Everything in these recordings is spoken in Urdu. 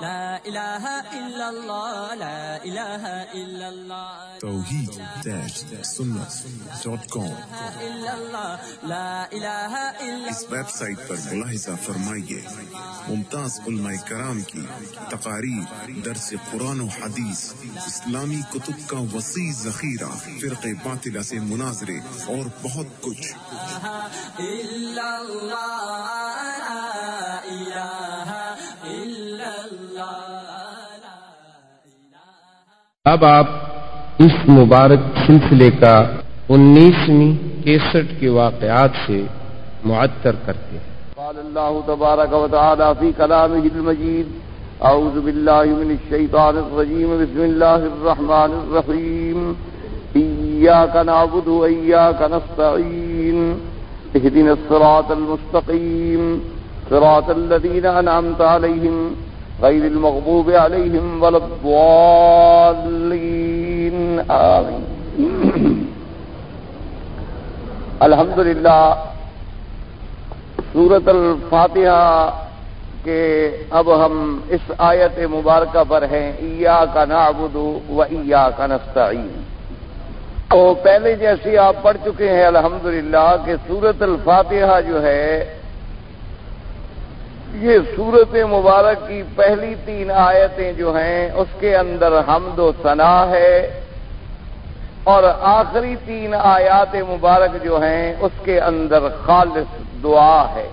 لا إله إلا الله لا إله إلا الله. توحید سنت ڈاٹ کام لا إله إلا اس ویب سائٹ پر ملاحظہ فرمائیے۔ ممتاز علماء کرام کی تقاریر درس قرآن و حدیث اسلامی کتب کا وسیع ذخیرہ فرق باطلہ سے مناظرے اور بہت کچھ۔ إلا اب آپ اس مبارک سلسلے کا انیسویں کیسٹ کے واقعات سے معطر کرتے ہیں۔ قال الله تبارك وتعالى في كلامه المجيد أعوذ بالله من الشيطان الرجيم بسم الله الرحمن الرحيم إياك نعبد وإياك نستعين اهدنا الصراط المستقيم صراط الذين أنعمت عليهم غير المغضوب عليهم ولا الضالين. آمين. الحمد للہ سورت الفاتحہ کے اب ہم اس آیت مبارکہ پر ہیں ایا کا نعبد و ایا کا نستعین تو پہلے جیسی آپ پڑھ چکے ہیں، الحمدللہ، کہ سورت الفاتحہ جو ہے یہ سورت مبارک کی پہلی تین آیتیں جو ہیں، اس کے اندر حمد و ثنا ہے۔ اور آخری تین آیات مبارک جو ہیں، اس کے اندر خالص دعا ہے۔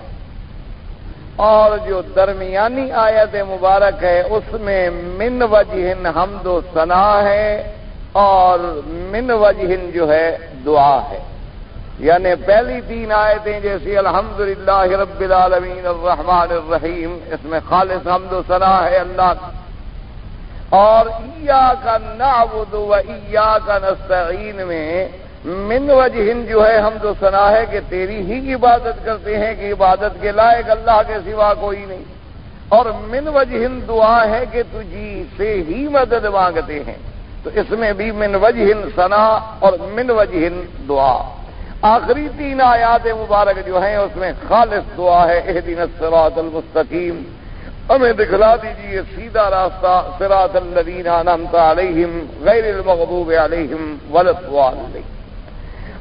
اور جو درمیانی آیت مبارک ہے، اس میں من وجہن حمد و ثنا ہے، اور من وجہن جو ہے، دعا ہے۔ یعنی پہلی تین آیتیں جیسی الحمد رب العالمین الرحمن الرحیم، اس میں خالص حمد و ثنا ہے اللہ۔ کی اور ایا کا نعبد و ایا کا نستعین میں من وجہن جو ہے ہم تو سنا ہے کہ تیری ہی عبادت کرتے ہیں کہ عبادت کے لائق اللہ کے سوا کوئی نہیں۔ اور من وجہن دعا ہے کہ تجھی سے ہی مدد مانگتے ہیں۔ تو اس میں بھی من وجہن سنا اور من وجہن دعا۔ آخری تین آیات مبارک جو ہیں، اس میں خالص دعا ہے اہدین الصراط المستقیم۔ ہمیں دکھلا دیجیے سیدھا راستہ سراط الذین انعمت علیہم غیر المغضوب علیہم ولضالین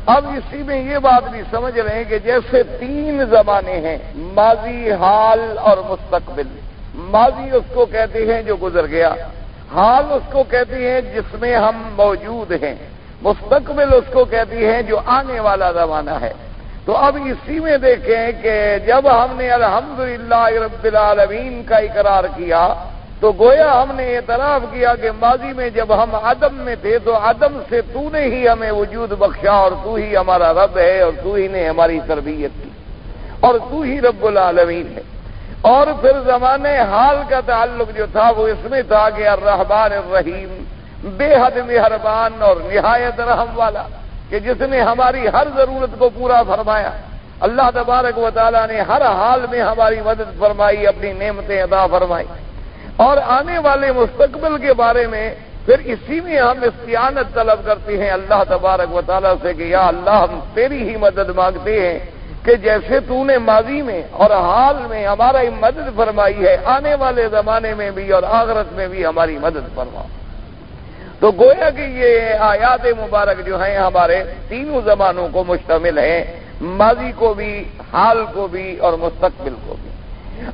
اب اسی میں یہ بات بھی سمجھ رہے ہیں کہ جیسے تین زمانے ہیں، ماضی، حال اور مستقبل۔ ماضی اس کو کہتے ہیں جو گزر گیا، حال اس کو کہتی ہیں جس میں ہم موجود ہیں۔ مستقبل اس کو کہتی ہیں جو آنے والا زمانہ ہے۔ تو اب اسی میں دیکھیں کہ جب ہم نے الحمد رب العالمین کا اقرار کیا، تو گویا ہم نے اعتراف کیا کہ ماضی میں جب ہم عدم میں تھے، تو عدم سے تو نے ہی ہمیں وجود بخشا اور تو ہی ہمارا رب ہے اور تو ہی نے ہماری تربیت کی۔ اور تو ہی رب العالمین ہے۔ اور پھر زمانے حال کا تعلق جو تھا، وہ اس میں تھا کہ الرحمن الرحیم۔ بے حد مہربان اور نہایت رحم والا کہ جس نے ہماری ہر ضرورت کو پورا فرمایا۔ اللہ تبارک و تعالیٰ نے ہر حال میں ہماری مدد فرمائی، اپنی نعمتیں ادا فرمائی۔ اور آنے والے مستقبل کے بارے میں پھر اسی میں ہم استعانت طلب کرتے ہیں اللہ تبارک و تعالیٰ سے کہ یا اللہ ہم تیری ہی مدد مانگتے ہیں کہ جیسے تو نے ماضی میں اور حال میں ہمارا مدد فرمائی ہے، آنے والے زمانے میں بھی اور آغرت میں بھی ہماری مدد فرما۔ تو گویا کہ یہ آیات مبارک جو ہیں ہمارے تینوں زمانوں کو مشتمل ہیں، ماضی کو بھی، حال کو بھی اور مستقبل کو بھی۔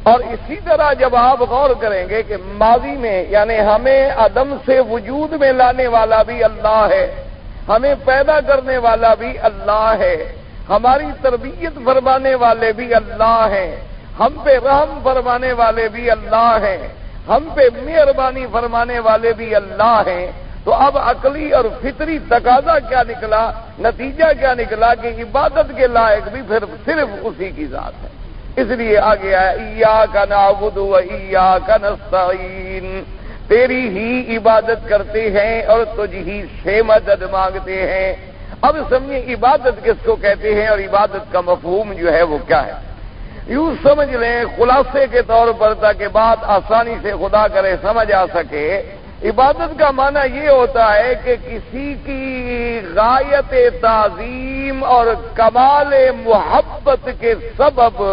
اور اسی طرح جب آپ غور کریں گے کہ ماضی میں یعنی ہمیں عدم سے وجود میں لانے والا بھی اللہ ہے، ہمیں پیدا کرنے والا بھی اللہ ہے، ہماری تربیت فرمانے والے بھی اللہ ہیں، ہم پہ رحم فرمانے والے بھی اللہ ہیں، ہم پہ مہربانی فرمانے والے بھی اللہ ہیں۔ تو اب عقلی اور فطری تقاضا کیا نکلا؟ نتیجہ کیا نکلا کہ عبادت کے لائق بھی پھر صرف اسی کی ذات ہے۔ اس لیے آگے آیا کا نابود ایا کا نستعین تیری ہی عبادت کرتے ہیں اور تجھ ہی سے مدد مانگتے ہیں۔ اب سمجھے عبادت کس کو کہتے ہیں اور عبادت کا مفہوم جو ہے وہ کیا ہے؟ یوں سمجھ لیں، خلاصے کے طور پر تاکہ بات آسانی سے خدا کرے، سمجھ آ سکے۔ عبادت کا معنی یہ ہوتا ہے کہ کسی کی غایت تعظیم اور کمال محبت کے سبب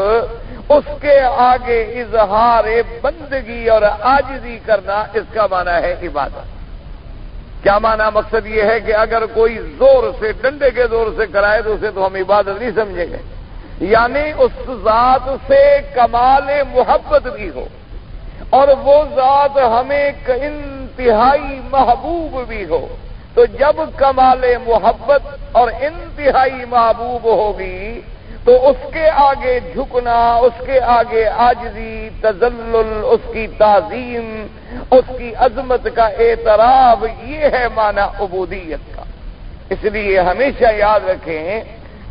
اس کے آگے اظہار بندگی اور آجزی کرنا اس کا معنی ہے عبادت۔ کیا معنی مقصد یہ ہے کہ اگر کوئی زور سے ڈنڈے کے زور سے کرائے تو اسے تو ہم عبادت نہیں سمجھیں گے۔ یعنی اس ذات سے کمال محبت بھی ہو اور وہ ذات ہمیں انتہائی محبوب بھی ہو، تو جب کمال محبت اور انتہائی محبوب ہوگی، تو اس کے آگے جھکنا، اس کے آگے آجزی تزلل اس کی تعظیم، اس کی عظمت کا اعتراف، یہ ہے معنی عبودیت کا۔ اس لیے ہمیشہ یاد رکھیں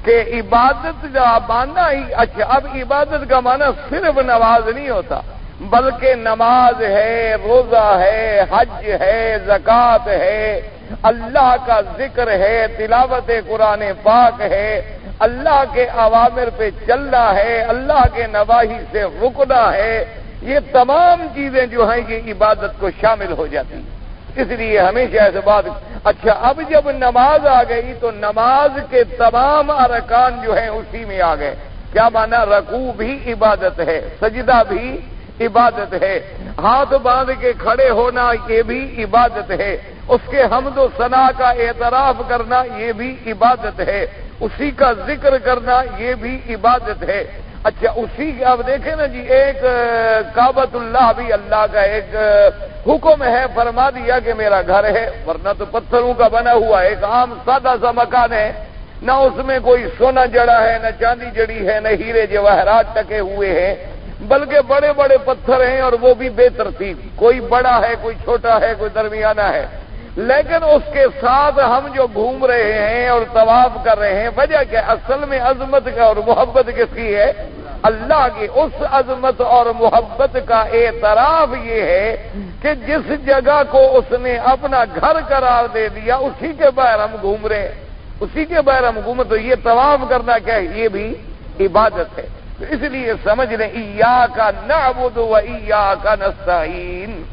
کہ عبادت کا مانا ہی اچھا اب عبادت کا معنی صرف نماز نہیں ہوتا۔ بلکہ نماز ہے، روزہ ہے، حج ہے، زکوٰۃ ہے۔ اللہ کا ذکر ہے، تلاوت قرآن پاک ہے۔ اللہ کے عوامر پہ چلنا ہے، اللہ کے نواحی سے رکنا ہے۔ یہ تمام چیزیں جو ہیں، یہ عبادت کو شامل ہو جاتی اس لیے ہمیشہ ایسے بات اچھا اب جب نماز آ گئی تو نماز کے تمام ارکان جو ہیں، اسی میں آ گئے۔ کیا مانا؟ رقو بھی عبادت ہے، سجدہ بھی عبادت ہے۔ ہاتھ باندھ کے کھڑے ہونا یہ بھی عبادت ہے۔ اس کے حمد و ثنا کا اعتراف کرنا یہ بھی عبادت ہے۔ اسی کا ذکر کرنا یہ بھی عبادت ہے۔ اچھا اسی اب دیکھیں نا جی ایک کابت اللہ بھی اللہ کا ایک حکم ہے۔ فرما دیا کہ میرا گھر ہے، ورنہ تو پتھروں کا بنا ہوا ایک عام سادہ سا مکان ہے۔ نہ اس میں کوئی سونا جڑا ہے، نہ چاندی جڑی ہے، نہ ہیرے جواہرات ٹکے ہوئے ہیں۔ بلکہ بڑے بڑے پتھر ہیں اور وہ بھی بے ترتیب۔ کوئی بڑا ہے، کوئی چھوٹا ہے، کوئی درمیانہ ہے۔ لیکن اس کے ساتھ ہم جو گھوم رہے ہیں اور طواف کر رہے ہیں، وجہ کیا؟ اصل میں عظمت کا اور محبت کس کی ہے؟ اللہ کی۔ اس عظمت اور محبت کا اعتراف یہ ہے کہ جس جگہ کو اس نے اپنا گھر قرار دے دیا، اسی کے باہر ہم گھوم رہے ہیں۔ اسی کے باہر ہم گھوم تو یہ طواف کرنا کیا ہے؟ یہ بھی عبادت ہے۔ تو اس لیے سمجھ لیں ایا کا نعبد و ایا کا نستعین۔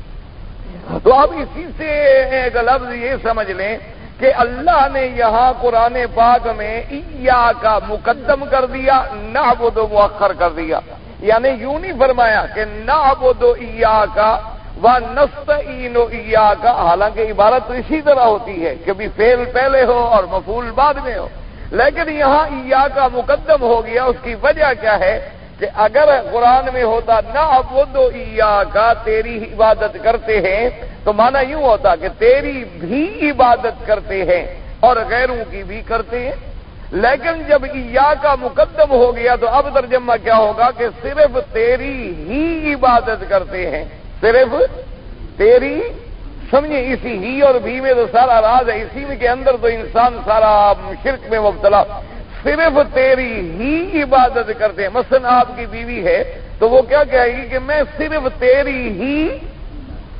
تو اب اسی سے ایک لفظ یہ سمجھ لیں کہ اللہ نے یہاں قرآن پاک میں ایا کا مقدم کر دیا نہ مؤخر کر دیا۔ یعنی یوں نہیں فرمایا کہ نہ ایا کا و نست ایا کا حالانکہ عبارت تو اسی طرح ہوتی ہے کبھی فیل پہلے ہو اور مفول بعد میں ہو۔ لیکن یہاں ایا کا مقدم ہو گیا، اس کی وجہ کیا ہے کہ اگر قرآن میں ہوتا نہ دو کا تیری عبادت کرتے ہیں، تو مانا یوں ہوتا کہ تیری بھی عبادت کرتے ہیں اور غیروں کی بھی کرتے ہیں۔ لیکن جب ایا کا مقدم ہو گیا تو اب ترجمہ کیا ہوگا کہ صرف تیری ہی عبادت کرتے ہیں، صرف تیری سمجھے اسی ہی اور بھی میں تو سارا راز ہے، اسی میں کے اندر تو انسان سارا شرک میں مبتلا۔ صرف تیری ہی عبادت کرتے ہیں۔ مثلا آپ کی بیوی ہے تو وہ کیا کہے گی کہ میں صرف تیری ہی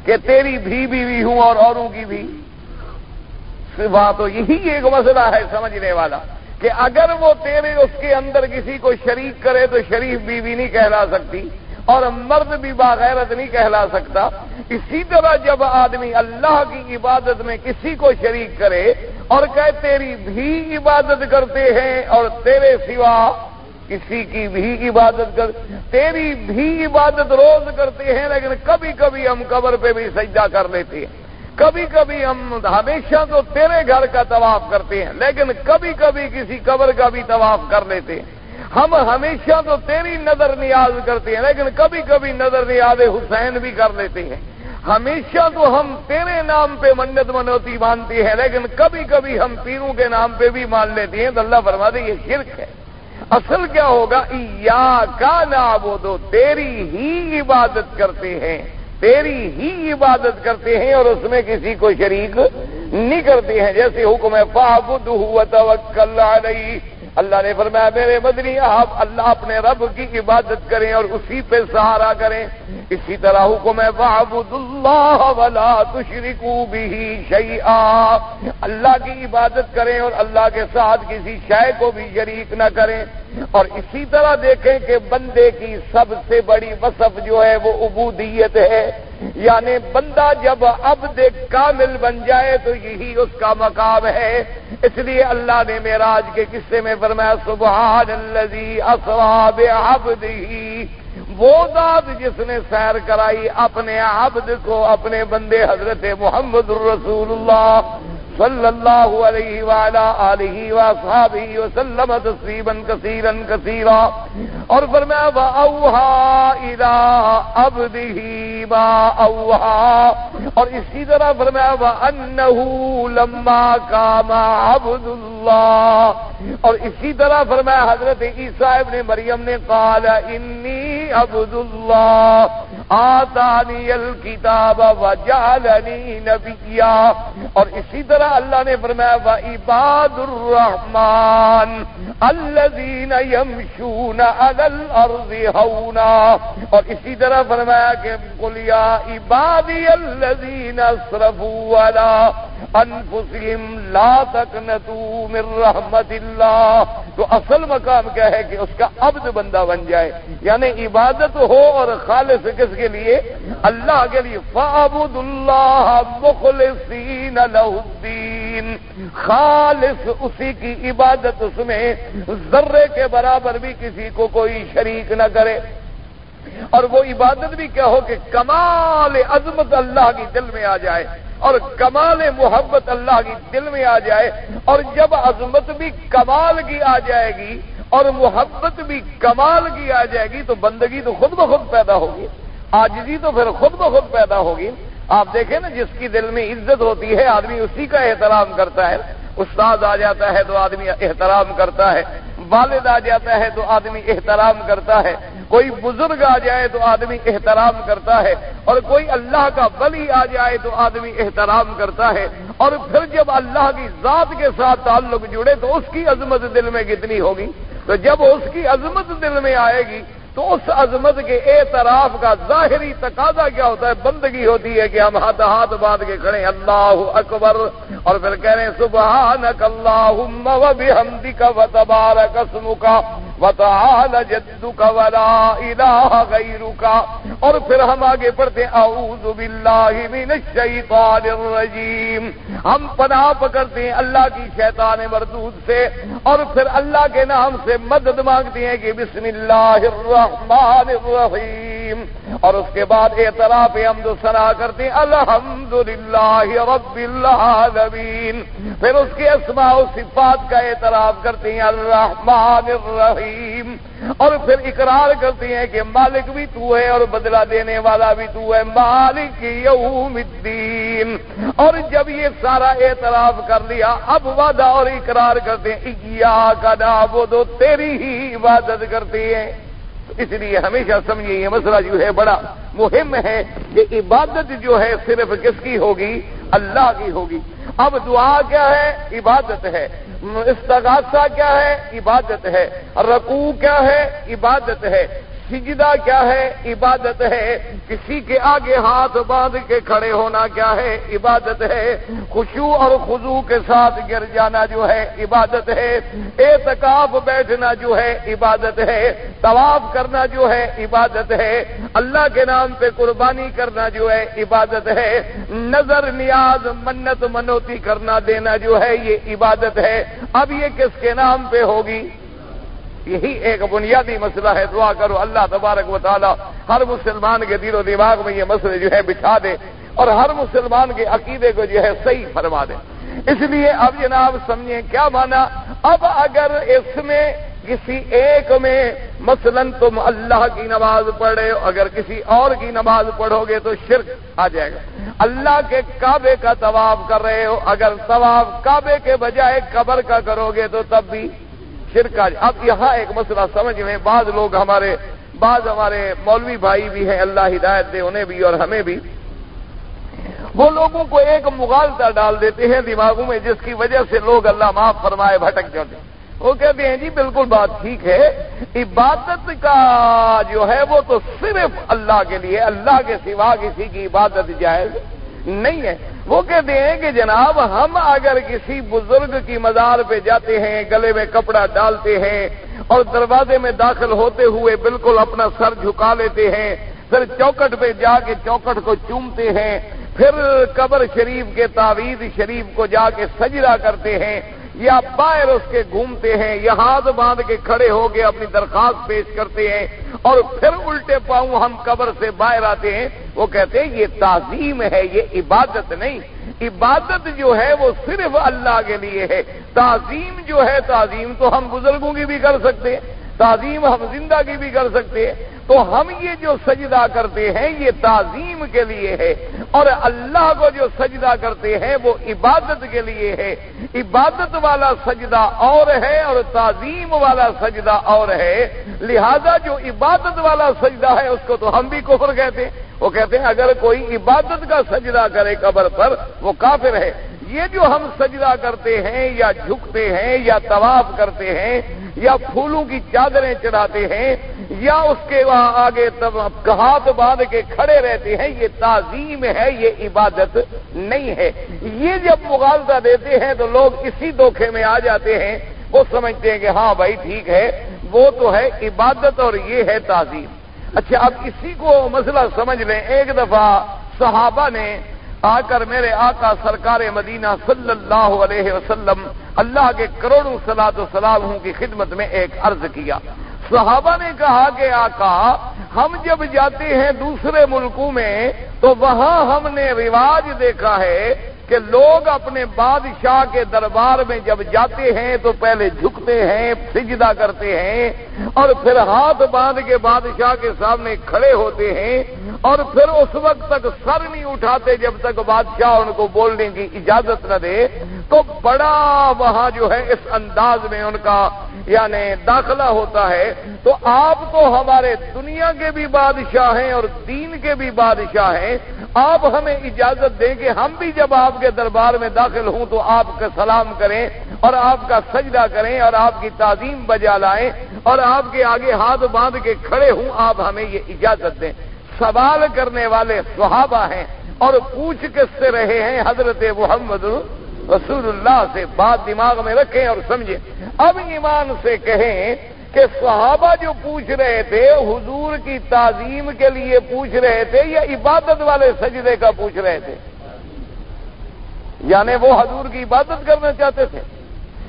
کہ تیری بھی بیوی ہوں اور اوروں کی بھی۔ وہاں تو یہی ایک مسئلہ ہے سمجھنے والا کہ اگر وہ تیرے اس کے اندر کسی کو شریک کرے تو شریف بیوی نہیں کہلا سکتی۔ اور مرد بھی باغیرت نہیں کہلا سکتا۔ اسی طرح جب آدمی اللہ کی عبادت میں کسی کو شریک کرے اور کہ تیری بھی عبادت کرتے ہیں اور تیرے سوا کسی کی بھی عبادت کر تیری بھی عبادت روز کرتے ہیں لیکن کبھی کبھی ہم قبر پہ بھی سجدہ کر لیتے ہیں۔ کبھی کبھی ہم ہمیشہ تو تیرے گھر کا طواف کرتے ہیں لیکن کبھی کبھی کسی قبر کا بھی طواف کر لیتے ہیں۔ ہم ہمیشہ تو تیری نظر نیاز کرتے ہیں، لیکن کبھی کبھی نظر نیاز حسین بھی کر لیتے ہیں۔ ہمیشہ تو ہم تیرے نام پہ منت منوتی مانتے ہیں، لیکن کبھی کبھی ہم پیروں کے نام پہ بھی مان لیتے ہیں۔ تو اللہ فرما دے، یہ شرک ہے۔ اصل کیا ہوگا؟ یا کا نام دو تیری ہی عبادت کرتے ہیں۔ تیری ہی عبادت کرتے ہیں اور اس میں کسی کو شریک نہیں کرتے ہیں۔ جیسے حکم ہے فابد ہوا توکل علیہ۔ اللہ نے فرمایا، میرے مدنی آپ اللہ اپنے رب کی عبادت کریں اور اسی پہ سہارا کریں۔ اسی طرح حکم ہے اللہ ولا تشرکو بھی شیئا۔ اللہ کی عبادت کریں اور اللہ کے ساتھ کسی شے کو بھی شریک نہ کریں۔ اور اسی طرح دیکھیں کہ بندے کی سب سے بڑی وصف جو ہے وہ عبودیت ہے۔ یعنی بندہ جب اب دیکھ کامل بن جائے تو یہی اس کا مقام ہے۔ اس لیے اللہ نے میراج کے قصے میں فرمایا سبحان الذي اسرا بعبده وہ ذات جس نے سیر کرائی اپنے عبد کو، اپنے بندے حضرت محمد الرسول اللہ۔ صلی اللہ علیہ وعلا آلہ وصحابہ وسلم تسلیما کثیرا کثیرا اور فرمایا با اوہا الہ عبدہ با اوہا اور اسی طرح فرمایا با انہو لما کاما عبد اللہ اور اسی طرح فرمایا، حضرت عیسیٰ ابن مریم نے قال انی عبد اللہ آتانی الکتاب وجعلنی نبیا۔ اور اسی طرح اللہ نے فرمایا و عباد الرحمن الذین یمشون علی الارض ہونا اور اسی طرح فرمایا کہ، قل یا عبادی الذین اسرفوا علی انفسهم لا تقنطوا من رحمت اللہ تو اصل مقام کیا ہے کہ اس کا عبد بندہ بن جائے۔ یعنی عبادت ہو اور خالص کس کے لیے اللہ کے لیے فعبد اللہ مخلصین له الدین خالص اسی کی عبادت اس میں ذرے کے برابر بھی کسی کو کوئی شریک نہ کرے۔ اور وہ عبادت بھی کیا ہو کہ کمال عظمت اللہ کی دل میں آ جائے اور کمال محبت اللہ کی دل میں آ جائے۔ اور جب عظمت بھی کمال کی آ جائے گی اور محبت بھی کمال کی آ جائے گی تو بندگی تو خود بخود پیدا ہوگی۔ آجزی تو پھر خود بخود پیدا ہوگی۔ آپ دیکھیں نا، جس کی دل میں عزت ہوتی ہے، آدمی اسی کا احترام کرتا ہے۔ استاد آ جاتا ہے تو آدمی احترام کرتا ہے۔ والد آ جاتا ہے تو آدمی احترام کرتا ہے۔ کوئی بزرگ آ جائے تو آدمی احترام کرتا ہے۔ اور کوئی اللہ کا ولی آ جائے تو آدمی احترام کرتا ہے۔ اور پھر جب اللہ کی ذات کے ساتھ تعلق جڑے تو اس کی عظمت دل میں کتنی ہوگی؟ تو جب اس کی عظمت دل میں آئے گی تو اس عظمت کے اعتراف کا ظاہری تقاضا کیا ہوتا ہے؟ بندگی ہوتی ہے کہ ہم ہاتھ ہاتھ باندھ کے کھڑے اللہ اکبر۔ اور پھر کہہ رہے ہیں، سبحانک اللہم و بحمدک و تبارک اسمک۔ و جدك ولا اله غيرك اور پھر ہم آگے پڑھتے ہیں، اعوذ باللہ من الشیطان الرجیم۔ ہم پناہ پکڑتے ہیں اللہ کی شیطان مردود سے اور پھر اللہ کے نام سے مدد مانگتے ہیں کہ بسم اللہ الرحمن الرحیم۔ اور اس کے بعد اعتراف حمد و سنا کرتے ہیں الحمد للہ رب العالمین. پھر اس کے اسماء و صفات کا اعتراف کرتے ہیں، الرحمن الرحیم. اور پھر اقرار کرتے ہیں کہ مالک بھی تو ہے اور بدلہ دینے والا بھی تو ہے، مالک یوم الدین. اور جب یہ سارا اعتراف کر لیا، اب وعدہ اور اقرار کرتے ہیں کا نعبد وہ تیری ہی عبادت کرتے ہیں. اس لیے ہمیشہ سمجھیے یہ مسئلہ جو ہے بڑا مہم ہے کہ عبادت جو ہے صرف کس کی ہوگی؟ اللہ کی ہوگی۔ اب دعا کیا ہے؟ عبادت ہے۔ استغاثہ کیا ہے؟ عبادت ہے۔ رقو کیا ہے؟ عبادت ہے۔ سجدہ کیا ہے؟ عبادت ہے۔ کسی کے آگے ہاتھ باندھ کے کھڑے ہونا کیا ہے؟ عبادت ہے۔ خوشو اور خزو کے ساتھ گر جانا جو ہے، عبادت ہے۔ اعتکاف بیٹھنا جو ہے، عبادت ہے۔ طواف کرنا جو ہے، عبادت ہے۔ اللہ کے نام پہ قربانی کرنا جو ہے، عبادت ہے۔ نظر نیاز، منت، منوتی کرنا دینا جو ہے، یہ عبادت ہے۔ اب یہ کس کے نام پہ ہوگی؟ یہی ایک بنیادی مسئلہ ہے۔ دعا کرو اللہ تبارک و تعالی ہر مسلمان کے دل و دماغ میں یہ مسئلے جو ہے بچھا دے اور ہر مسلمان کے عقیدے کو جو ہے صحیح فرما دے۔ اس لیے اب جناب سمجھیں کیا مانا؟ اب اگر اس میں کسی ایک میں مثلا تم اللہ کی نماز پڑھے، اگر کسی اور کی نماز پڑھو گے تو شرک آ جائے گا۔ اللہ کے کعبے کا طواف کر رہے ہو، اگر طواف کعبے کے بجائے قبر کا کرو گے تو تب بھی شرکا اب یہاں ایک مسئلہ سمجھ میں، بعض لوگ ہمارے، بعض ہمارے مولوی بھائی بھی ہیں، اللہ ہدایت دے، انہیں بھی اور ہمیں بھی۔ وہ لوگوں کو ایک مغالطہ ڈال دیتے ہیں دماغوں میں، جس کی وجہ سے لوگ اللہ معاف فرمائے، بھٹک جاتے ہیں۔ وہ کہتے ہیں جی بالکل بات ٹھیک ہے۔ عبادت کا جو ہے، وہ تو صرف اللہ کے لیے، اللہ کے سوا کسی کی عبادت جائز نہیں ہے۔ وہ کہتے ہیں کہ جناب، ہم اگر کسی بزرگ کی مزار پہ جاتے ہیں، گلے میں کپڑا ڈالتے ہیں اور دروازے میں داخل ہوتے ہوئے بالکل اپنا سر جھکا لیتے ہیں، پھر چوکٹ پہ جا کے چوکٹ کو چومتے ہیں، پھر قبر شریف کے تعویذ شریف کو جا کے سجرا کرتے ہیں یا باہر اس کے گھومتے ہیں، یا ہاتھ باندھ کے کھڑے ہو کے اپنی درخواست پیش کرتے ہیں، اور پھر الٹے پاؤں ہم قبر سے باہر آتے ہیں، وہ کہتے ہیں، یہ تعظیم ہے، یہ عبادت نہیں۔ عبادت جو ہے، وہ صرف اللہ کے لیے ہے۔ تعظیم جو ہے، تعظیم تو ہم بزرگوں کی بھی کر سکتے ہیں۔ تعظیم ہم زندہ کی بھی کر سکتے ہیں۔ تو ہم یہ جو سجدہ کرتے ہیں، یہ تعظیم کے لیے ہے۔ اور اللہ کو جو سجدہ کرتے ہیں، وہ عبادت کے لیے ہے۔ عبادت والا سجدہ اور ہے اور تعظیم والا سجدہ اور ہے۔ لہذا جو عبادت والا سجدہ ہے، اس کو تو ہم بھی کفر کہتے ہیں۔ وہ کہتے ہیں، اگر کوئی عبادت کا سجدہ کرے قبر پر، وہ کافر ہے۔ یہ جو ہم سجدہ کرتے ہیں یا جھکتے ہیں یا طواف کرتے ہیں یا پھولوں کی چادریں چڑھاتے ہیں یا اس کے وہاں آگے ہاتھ باندھ کے کھڑے رہتے ہیں، یہ تعظیم ہے، یہ عبادت نہیں ہے۔ یہ جب مغالطہ دیتے ہیں تو لوگ اسی دھوکھے میں آ جاتے ہیں۔ وہ سمجھتے ہیں کہ ہاں بھائی ٹھیک ہے، وہ تو ہے عبادت اور یہ ہے تعظیم۔ اچھا اب اسی کو مسئلہ سمجھ لیں۔ ایک دفعہ صحابہ نے آ کر میرے آقا سرکار مدینہ صلی اللہ علیہ وسلم اللہ کے کروڑوں سلاد و سلام کی خدمت میں ایک عرض کیا۔ صحابہ نے کہا کہ آقا، ہم جب جاتے ہیں دوسرے ملکوں میں تو وہاں ہم نے رواج دیکھا ہے کہ لوگ اپنے بادشاہ کے دربار میں جب جاتے ہیں تو پہلے جھکتے ہیں، سجدہ کرتے ہیں اور پھر ہاتھ باندھ کے بادشاہ کے سامنے کھڑے ہوتے ہیں اور پھر اس وقت تک سر نہیں اٹھاتے جب تک بادشاہ ان کو بولنے کی اجازت نہ دے۔ تو بڑا وہاں جو ہے اس انداز میں ان کا یعنی داخلہ ہوتا ہے۔ تو آپ تو ہمارے دنیا کے بھی بادشاہ ہیں اور دین کے بھی بادشاہ ہیں۔ آپ ہمیں اجازت دیں کہ ہم بھی جب آپ کے دربار میں داخل ہوں تو آپ کا سلام کریں اور آپ کا سجدہ کریں اور آپ کی تعظیم بجا لائیں اور آپ کے آگے ہاتھ باندھ کے کھڑے ہوں، آپ ہمیں یہ اجازت دیں۔ سوال کرنے والے صحابہ ہیں اور پوچھ کس سے رہے ہیں، حضرت محمد رسول اللہ سے بات دماغ میں رکھیں اور سمجھیں۔ اب ایمان سے کہیں کہ صحابہ جو پوچھ رہے تھے، حضور کی تعظیم کے لیے پوچھ رہے تھے یا عبادت والے سجدے کا پوچھ رہے تھے؟ یعنی وہ حضور کی عبادت کرنا چاہتے تھے،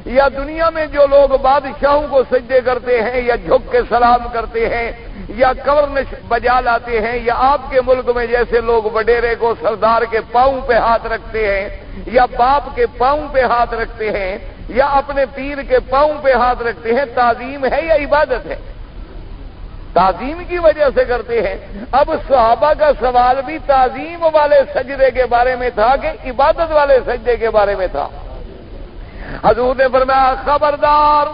یا دنیا میں جو لوگ بادشاہوں کو سجدے کرتے ہیں، یا جھک کے سلام کرتے ہیں، یا کورنش بجا لاتے ہیں، یا آپ کے ملک میں جیسے لوگ وڈیرے کو سردار کے پاؤں پہ ہاتھ رکھتے ہیں، یا باپ کے پاؤں پہ ہاتھ رکھتے ہیں، یا اپنے پیر کے پاؤں پہ ہاتھ رکھتے ہیں، تعظیم ہے یا عبادت ہے؟ تعظیم کی وجہ سے کرتے ہیں۔ اب صحابہ کا سوال بھی تعظیم والے سجدے کے بارے میں تھا کہ عبادت والے سجدے کے بارے میں تھا؟ حضور نے فرمایا، خبردار۔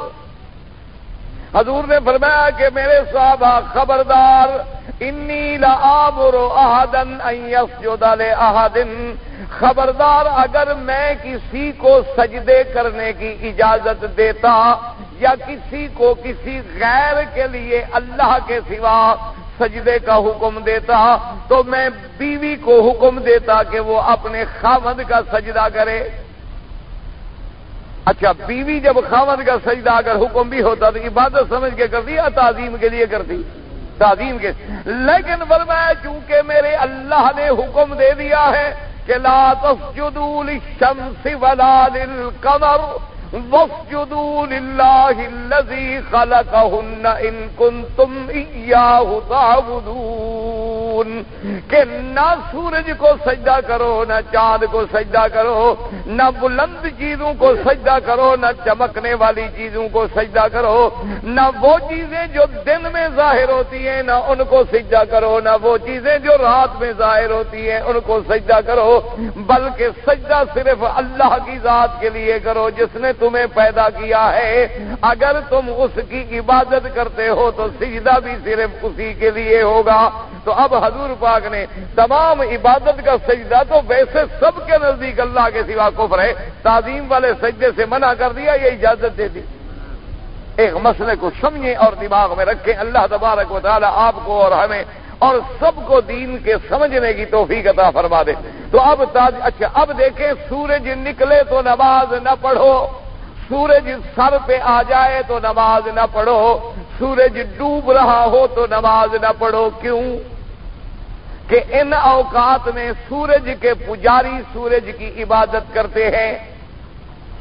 حضور نے فرمایا کہ میرے صحابہ، خبردار۔ انی لآمر احدن ان یسجد احدن خبردار، اگر میں کسی کو سجدے کرنے کی اجازت دیتا یا کسی کو کسی غیر کے لیے اللہ کے سوا سجدے کا حکم دیتا تو میں بیوی کو حکم دیتا کہ وہ اپنے خامد کا سجدہ کرے۔ اچھا بیوی جب خامد کا سجدہ اگر حکم بھی ہوتا تو عبادت سمجھ کے کرتی یا تعظیم کے لیے کرتی تعظیم کے۔ لیکن فرمایا چونکہ میرے اللہ نے حکم دے دیا ہے کہ لا تسجدوا للشمس ولا للقمر واسجدوا لله الذي خلقهن ان كنتم اياه تعبدون کہ نہ سورج کو سجدہ کرو، نہ چاند کو سجدہ کرو، نہ بلند چیزوں کو سجدہ کرو، نہ چمکنے والی چیزوں کو سجدہ کرو، نہ وہ چیزیں جو دن میں ظاہر ہوتی ہیں، نہ ان کو سجدہ کرو، نہ وہ چیزیں جو رات میں ظاہر ہوتی ہیں، ان کو سجدہ کرو، بلکہ سجدہ صرف اللہ کی ذات کے لیے کرو جس نے تمہیں پیدا کیا ہے۔ اگر تم اس کی عبادت کرتے ہو تو سجدہ بھی صرف اسی کے لیے ہوگا۔ تو اب حضور پاک نے تمام عبادت کا سجدہ تو ویسے سب کے نزدیک اللہ کے سوا کفر ہے، تعظیم والے سجدے سے منع کر دیا، یہ اجازت دے دی۔ ایک مسئلے کو سمجھیں اور دماغ میں رکھیں۔ اللہ تبارک و تعالی آپ کو اور ہمیں اور سب کو دین کے سمجھنے کی توفیق عطا فرما دے۔ تو اب اچھا اب دیکھیں سورج نکلے تو نماز نہ پڑھو۔ سورج سر پہ آ جائے تو نماز نہ پڑھو۔ سورج ڈوب رہا ہو تو نماز نہ پڑھو۔ کیوں؟ کہ ان اوقات میں سورج کے پجاری سورج کی عبادت کرتے ہیں۔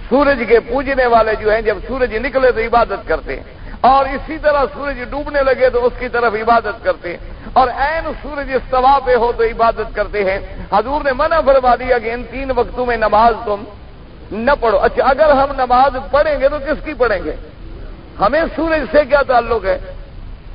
سورج کے پوجنے والے جو ہیں، جب سورج نکلے تو عبادت کرتے ہیں۔ اور اسی طرح سورج ڈوبنے لگے تو اس کی طرف عبادت کرتے ہیں۔ اور این سورج استوا پہ ہو تو عبادت کرتے ہیں۔ حضور نے منع فرما دیا کہ ان تین وقتوں میں نماز تم نہ پڑھو۔ اچھا اگر ہم نماز پڑھیں گے تو کس کی پڑھیں گے؟ ہمیں سورج سے کیا تعلق ہے؟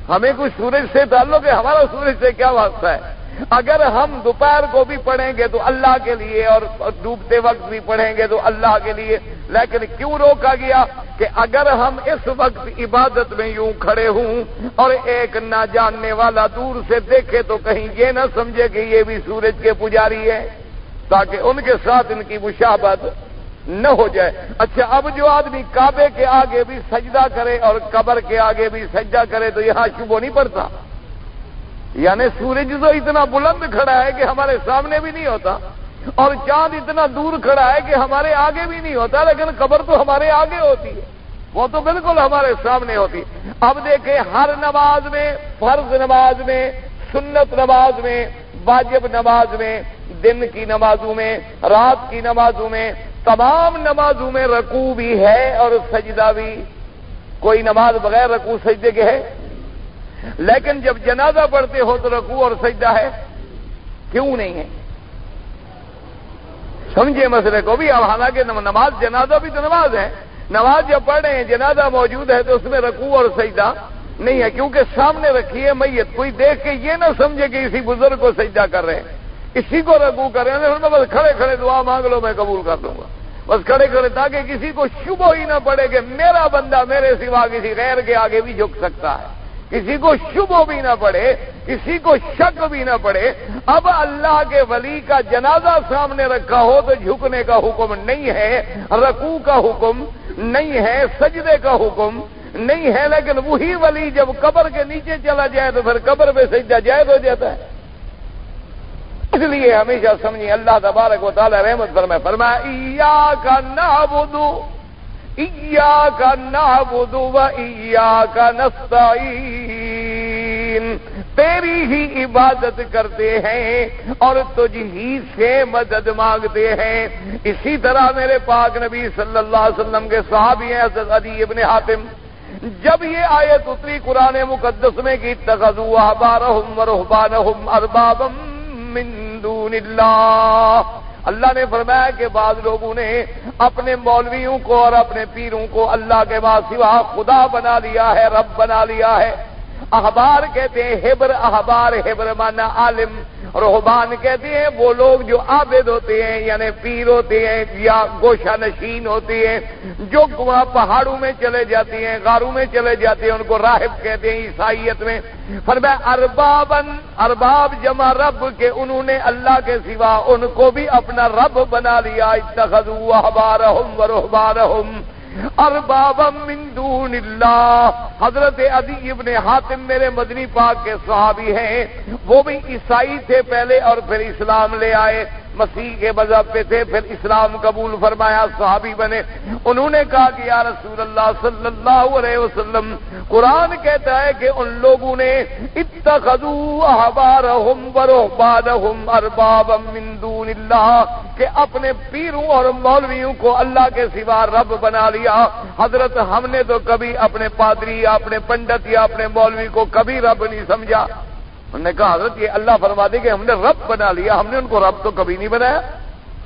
ہمیں کوئی سورج سے تعلق ہے؟ ہمارا سورج سے کیا واسطہ ہے؟ اگر ہم دوپہر کو بھی پڑھیں گے تو اللہ کے لیے اور ڈوبتے وقت بھی پڑھیں گے تو اللہ کے لیے۔ لیکن کیوں روکا گیا کہ اگر ہم اس وقت عبادت میں یوں کھڑے ہوں اور ایک نہ جاننے والا دور سے دیکھے تو کہیں یہ نہ سمجھے کہ یہ بھی سورج کے پجاری ہے، تاکہ ان کے ساتھ ان کی مشابت نہ ہو جائے۔ اچھا اب جو آدمی کعبے کے آگے بھی سجدہ کرے اور قبر کے آگے بھی سجدہ کرے تو یہاں شبو نہیں پڑتا۔ یعنی سورج تو اتنا بلند کھڑا ہے کہ ہمارے سامنے بھی نہیں ہوتا، اور چاند اتنا دور کھڑا ہے کہ ہمارے آگے بھی نہیں ہوتا، لیکن قبر تو ہمارے آگے ہوتی ہے۔ وہ تو بالکل ہمارے سامنے ہوتی۔ اب دیکھیں، ہر نماز میں، فرض نماز میں، سنت نماز میں، واجب نماز میں، دن کی نمازوں میں، رات کی نمازوں میں، تمام نمازوں میں رکوع بھی ہے اور سجدہ بھی۔ کوئی نماز بغیر رکوع، سجدے کے ہے؟ لیکن جب جنازہ پڑھتے ہو تو رکوع اور سجدہ ہے، کیوں نہیں ہے؟ سمجھے مسئلے کو بھی؟ اب حالانکہ نماز جنازہ بھی تو نماز ہے۔ نماز جب پڑھ رہے ہیں، جنازہ موجود ہے تو اس میں رکوع اور سجدہ نہیں ہے۔ کیونکہ سامنے رکھی ہے میت۔ کوئی دیکھ کے یہ نہ سمجھے کہ اسی بزرگ کو سجدہ کر رہے ہیں۔ اسی کو رگو کریں بس کھڑے کھڑے دعا مانگ لو، میں قبول کر دوں گا۔ بس کھڑے کھڑے تاکہ کسی کو شبہ ہی نہ پڑے کہ میرا بندہ میرے سوا کسی غیر کے آگے بھی جھک سکتا ہے۔ کسی کو شبہ بھی نہ پڑے، کسی کو شک بھی نہ پڑے۔ اب اللہ کے ولی کا جنازہ سامنے رکھا ہو تو جھکنے کا حکم نہیں ہے، رکوع کا حکم نہیں ہے، سجدے کا حکم نہیں ہے، لیکن وہی ولی جب قبر کے نیچے چلا جائے تو پھر قبر پہ سجدہ جائز ہو جاتا ہے۔ اس لیے ہمیشہ سمجھیں اللہ تبارک و تعالی رحمت فرمائے فرمایا کا نہ بدو ایا کا نہ تیری ہی عبادت کرتے ہیں اور تجھ ہی سے مدد مانگتے ہیں۔ اسی طرح میرے پاک نبی صلی اللہ علیہ وسلم کے صحابی ہیں حضرت علی ابن حاتم۔ جب یہ آیت اتری قرآن مقدس میں کی تخذو احبارہم ورہبانہم اربابم من دون اللہ۔ اللہ نے فرمایا کہ بعض لوگوں نے اپنے مولویوں کو اور اپنے پیروں کو اللہ کے بعد سوا خدا بنا لیا ہے، رب بنا لیا ہے۔ اخبار کہتے ہیں ہبر اخبار ہبر مانا عالم روحبان کہتے ہیں وہ لوگ جو عابد ہوتے ہیں یعنی پیر ہوتے ہیں یا گوشہ نشین ہوتے ہیں، جو پہاڑوں میں چلے جاتے ہیں، غاروں میں چلے جاتے ہیں، ان کو راہب کہتے ہیں عیسائیت میں۔ فرمایا اربابن ارباب جمع رب کے انہوں نے اللہ کے سوا ان کو بھی اپنا رب بنا لیا۔ اتخذوا احبارہم و رہبارہم ارباب من دون اللہ۔ حضرت عدی ابن حاتم میرے مدنی پاک کے صحابی ہیں۔ وہ بھی عیسائی تھے پہلے اور پھر اسلام لے آئے۔ مسیح کے مذہب پہ تھے، پھر اسلام قبول فرمایا، صحابی بنے۔ انہوں نے کہا کہ یا رسول اللہ صلی اللہ علیہ وسلم، قرآن کہتا ہے کہ ان لوگوں نے اتخذوا احبارہم ورہبانہم اربابا من دون اللہ، کہ اپنے پیروں اور مولویوں کو اللہ کے سوا رب بنا لیا۔ حضرت ہم نے تو کبھی اپنے پادری یا اپنے پنڈت یا اپنے مولوی کو کبھی رب نہیں سمجھا۔ انہوں نے کہا، حضرت، یہ اللہ فرما دے کہ ہم نے رب بنا لیا، ہم نے ان کو رب تو کبھی نہیں بنایا۔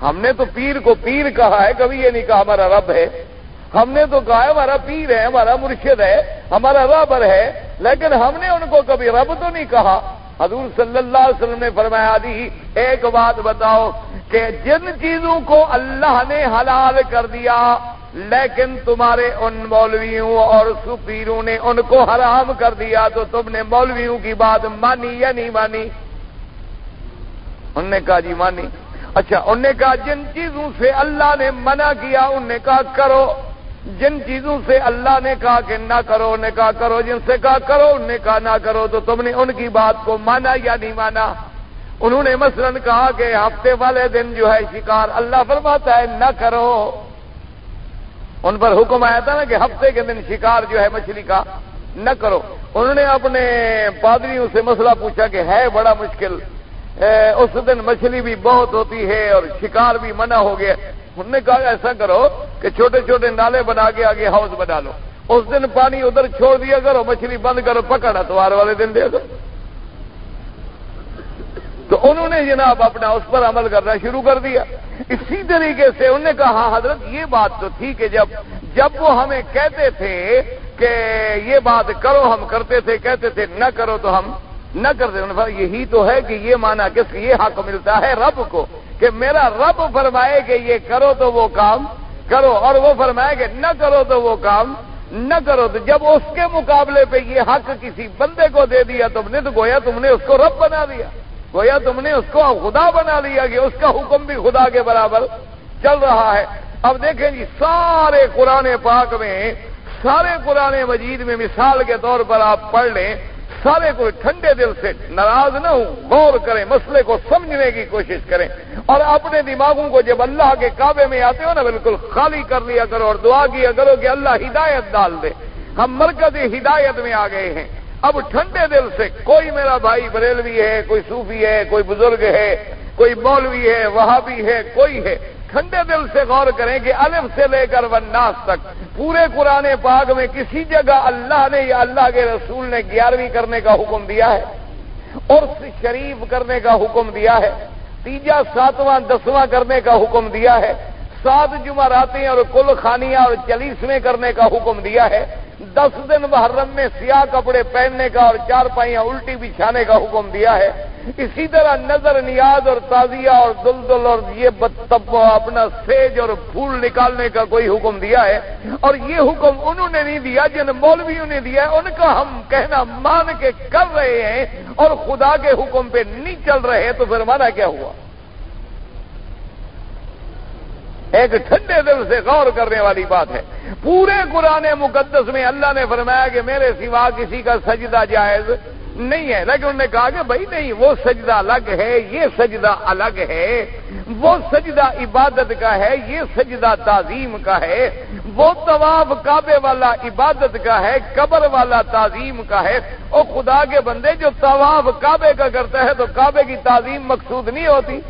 ہم نے تو پیر کو پیر کہا ہے، کبھی یہ نہیں کہا، ہمارا رب ہے۔ ہم نے تو کہا ہمارا پیر ہے، ہمارا مرشد ہے، ہمارا رابر ہے، لیکن ہم نے ان کو کبھی رب تو نہیں کہا۔ حضور صلی اللہ علیہ وسلم نے فرمایا دی ایک بات بتاؤ کہ جن چیزوں کو اللہ نے حلال کر دیا لیکن تمہارے ان مولویوں اور سپیروں نے ان کو حرام کر دیا تو تم نے مولویوں کی بات مانی یا نہیں مانی؟ انہوں نے کہا جی مانی۔ اچھا انہوں نے کہا جن چیزوں سے اللہ نے منع کیا، انہوں نے کہا کرو۔ جن چیزوں سے اللہ نے کہا کہ نہ کرو، انہوں نے کہا کرو۔ جن سے کہا کرو، انہوں نے کہا نہ کرو۔ تو تم نے ان کی بات کو مانا یا نہیں مانا؟ انہوں نے مثلا کہا کہ ہفتے والے دن جو ہے شکار، اللہ فرماتا ہے نہ کرو۔ ان پر حکم آیا تھا نا کہ ہفتے کے دن شکار جو ہے مچھلی کا نہ کرو۔ انہوں نے اپنے پادریوں سے مسئلہ پوچھا کہ ہے بڑا مشکل۔ اس دن مچھلی بھی بہت ہوتی ہے اور شکار بھی منع ہو گیا۔ انہوں نے کہا ایسا کرو کہ چھوٹے چھوٹے نالے بنا کے آگے ہاؤس بنا لو۔ اس دن پانی ادھر چھوڑ دیا کرو، مچھلی بند کرو پکڑا اتوار والے دن دیا کرو تو انہوں نے جناب اپنا اس پر عمل کرنا شروع کر دیا۔ اسی طریقے سے انہوں نے کہا ہاں حضرت، یہ بات تو تھی کہ جب جب وہ ہمیں کہتے تھے کہ یہ بات کرو، ہم کرتے تھے، کہتے تھے، نہ کرو تو ہم نہ کرتے۔ یہی تو ہے کہ یہ مانا کس یہ حق ملتا ہے رب کو کہ میرا رب فرمائے کہ یہ کرو تو وہ کام کرو، اور وہ فرمائے کہ نہ کرو تو وہ کام نہ کرو۔ تو جب اس کے مقابلے پہ یہ حق کسی بندے کو دے دیا تم نے تو گویا تم نے اس کو رب بنا دیا۔ گویا تم نے اس کو خدا بنا لیا کہ اس کا حکم بھی خدا کے برابر چل رہا ہے۔ اب دیکھیں جی سارے قرآن پاک میں، سارے قرآن مجید میں مثال کے طور پر آپ پڑھ لیں، سارے کو ٹھنڈے دل سے ناراض نہ ہوں، غور کریں، مسئلے کو سمجھنے کی کوشش کریں۔ اور اپنے دماغوں کو جب اللہ کے کعبے میں آتے ہو نا، بالکل خالی کر لیا کرو اور دعا کیا کرو کہ اللہ ہدایت ڈال دے۔ ہم مرکز ہدایت میں آ گئے ہیں۔ اب ٹھنڈے دل سے کوئی میرا بھائی بریلوی ہے، کوئی صوفی ہے، کوئی بزرگ ہے، کوئی مولوی ہے وہاں بھی ہے، کوئی ہے۔ ٹھنڈے دل سے غور کریں کہ الف سے لے کر وناس تک پورے قرآن پاک میں کسی جگہ اللہ نے یا اللہ کے رسول نے گیارہویں کرنے کا حکم دیا ہے اور شریف کرنے کا حکم دیا ہے، تیجا، ساتواں، دسواں کرنے کا حکم دیا ہے۔ سات جمعراتیں اور کل خانیاں اور چلیسویں کرنے کا حکم دیا ہے۔ دس دن محرم میں سیاہ کپڑے پہننے کا اور چار پائیاں الٹی بچھانے کا حکم دیا ہے۔ اسی طرح نظر نیاز اور تازیہ اور دلدل اور یہ اپنا سیج اور پھول نکالنے کا کوئی حکم دیا ہے۔ اور یہ حکم انہوں نے نہیں دیا، جن مولویوں نے دیا ہے، ان کا ہم کہنا مان کے کر رہے ہیں اور خدا کے حکم پہ نہیں چل رہے، تو پھر مانا کیا ہوا؟ ایک ٹھنڈے دل سے غور کرنے والی بات ہے۔ پورے قرآن مقدس میں اللہ نے فرمایا کہ میرے سوا کسی کا سجدہ جائز نہیں ہے۔ لیکن انہوں نے کہا کہ بھائی نہیں، وہ سجدہ الگ ہے، یہ سجدہ الگ ہے۔ وہ سجدہ عبادت کا ہے، یہ سجدہ تعظیم کا ہے۔ وہ طواف کعبے والا عبادت کا ہے، قبر والا تعظیم کا ہے۔ اور خدا کے بندے، جو طواف کعبے کا کرتا ہے تو کعبے کی تعظیم مقصود نہیں ہوتی۔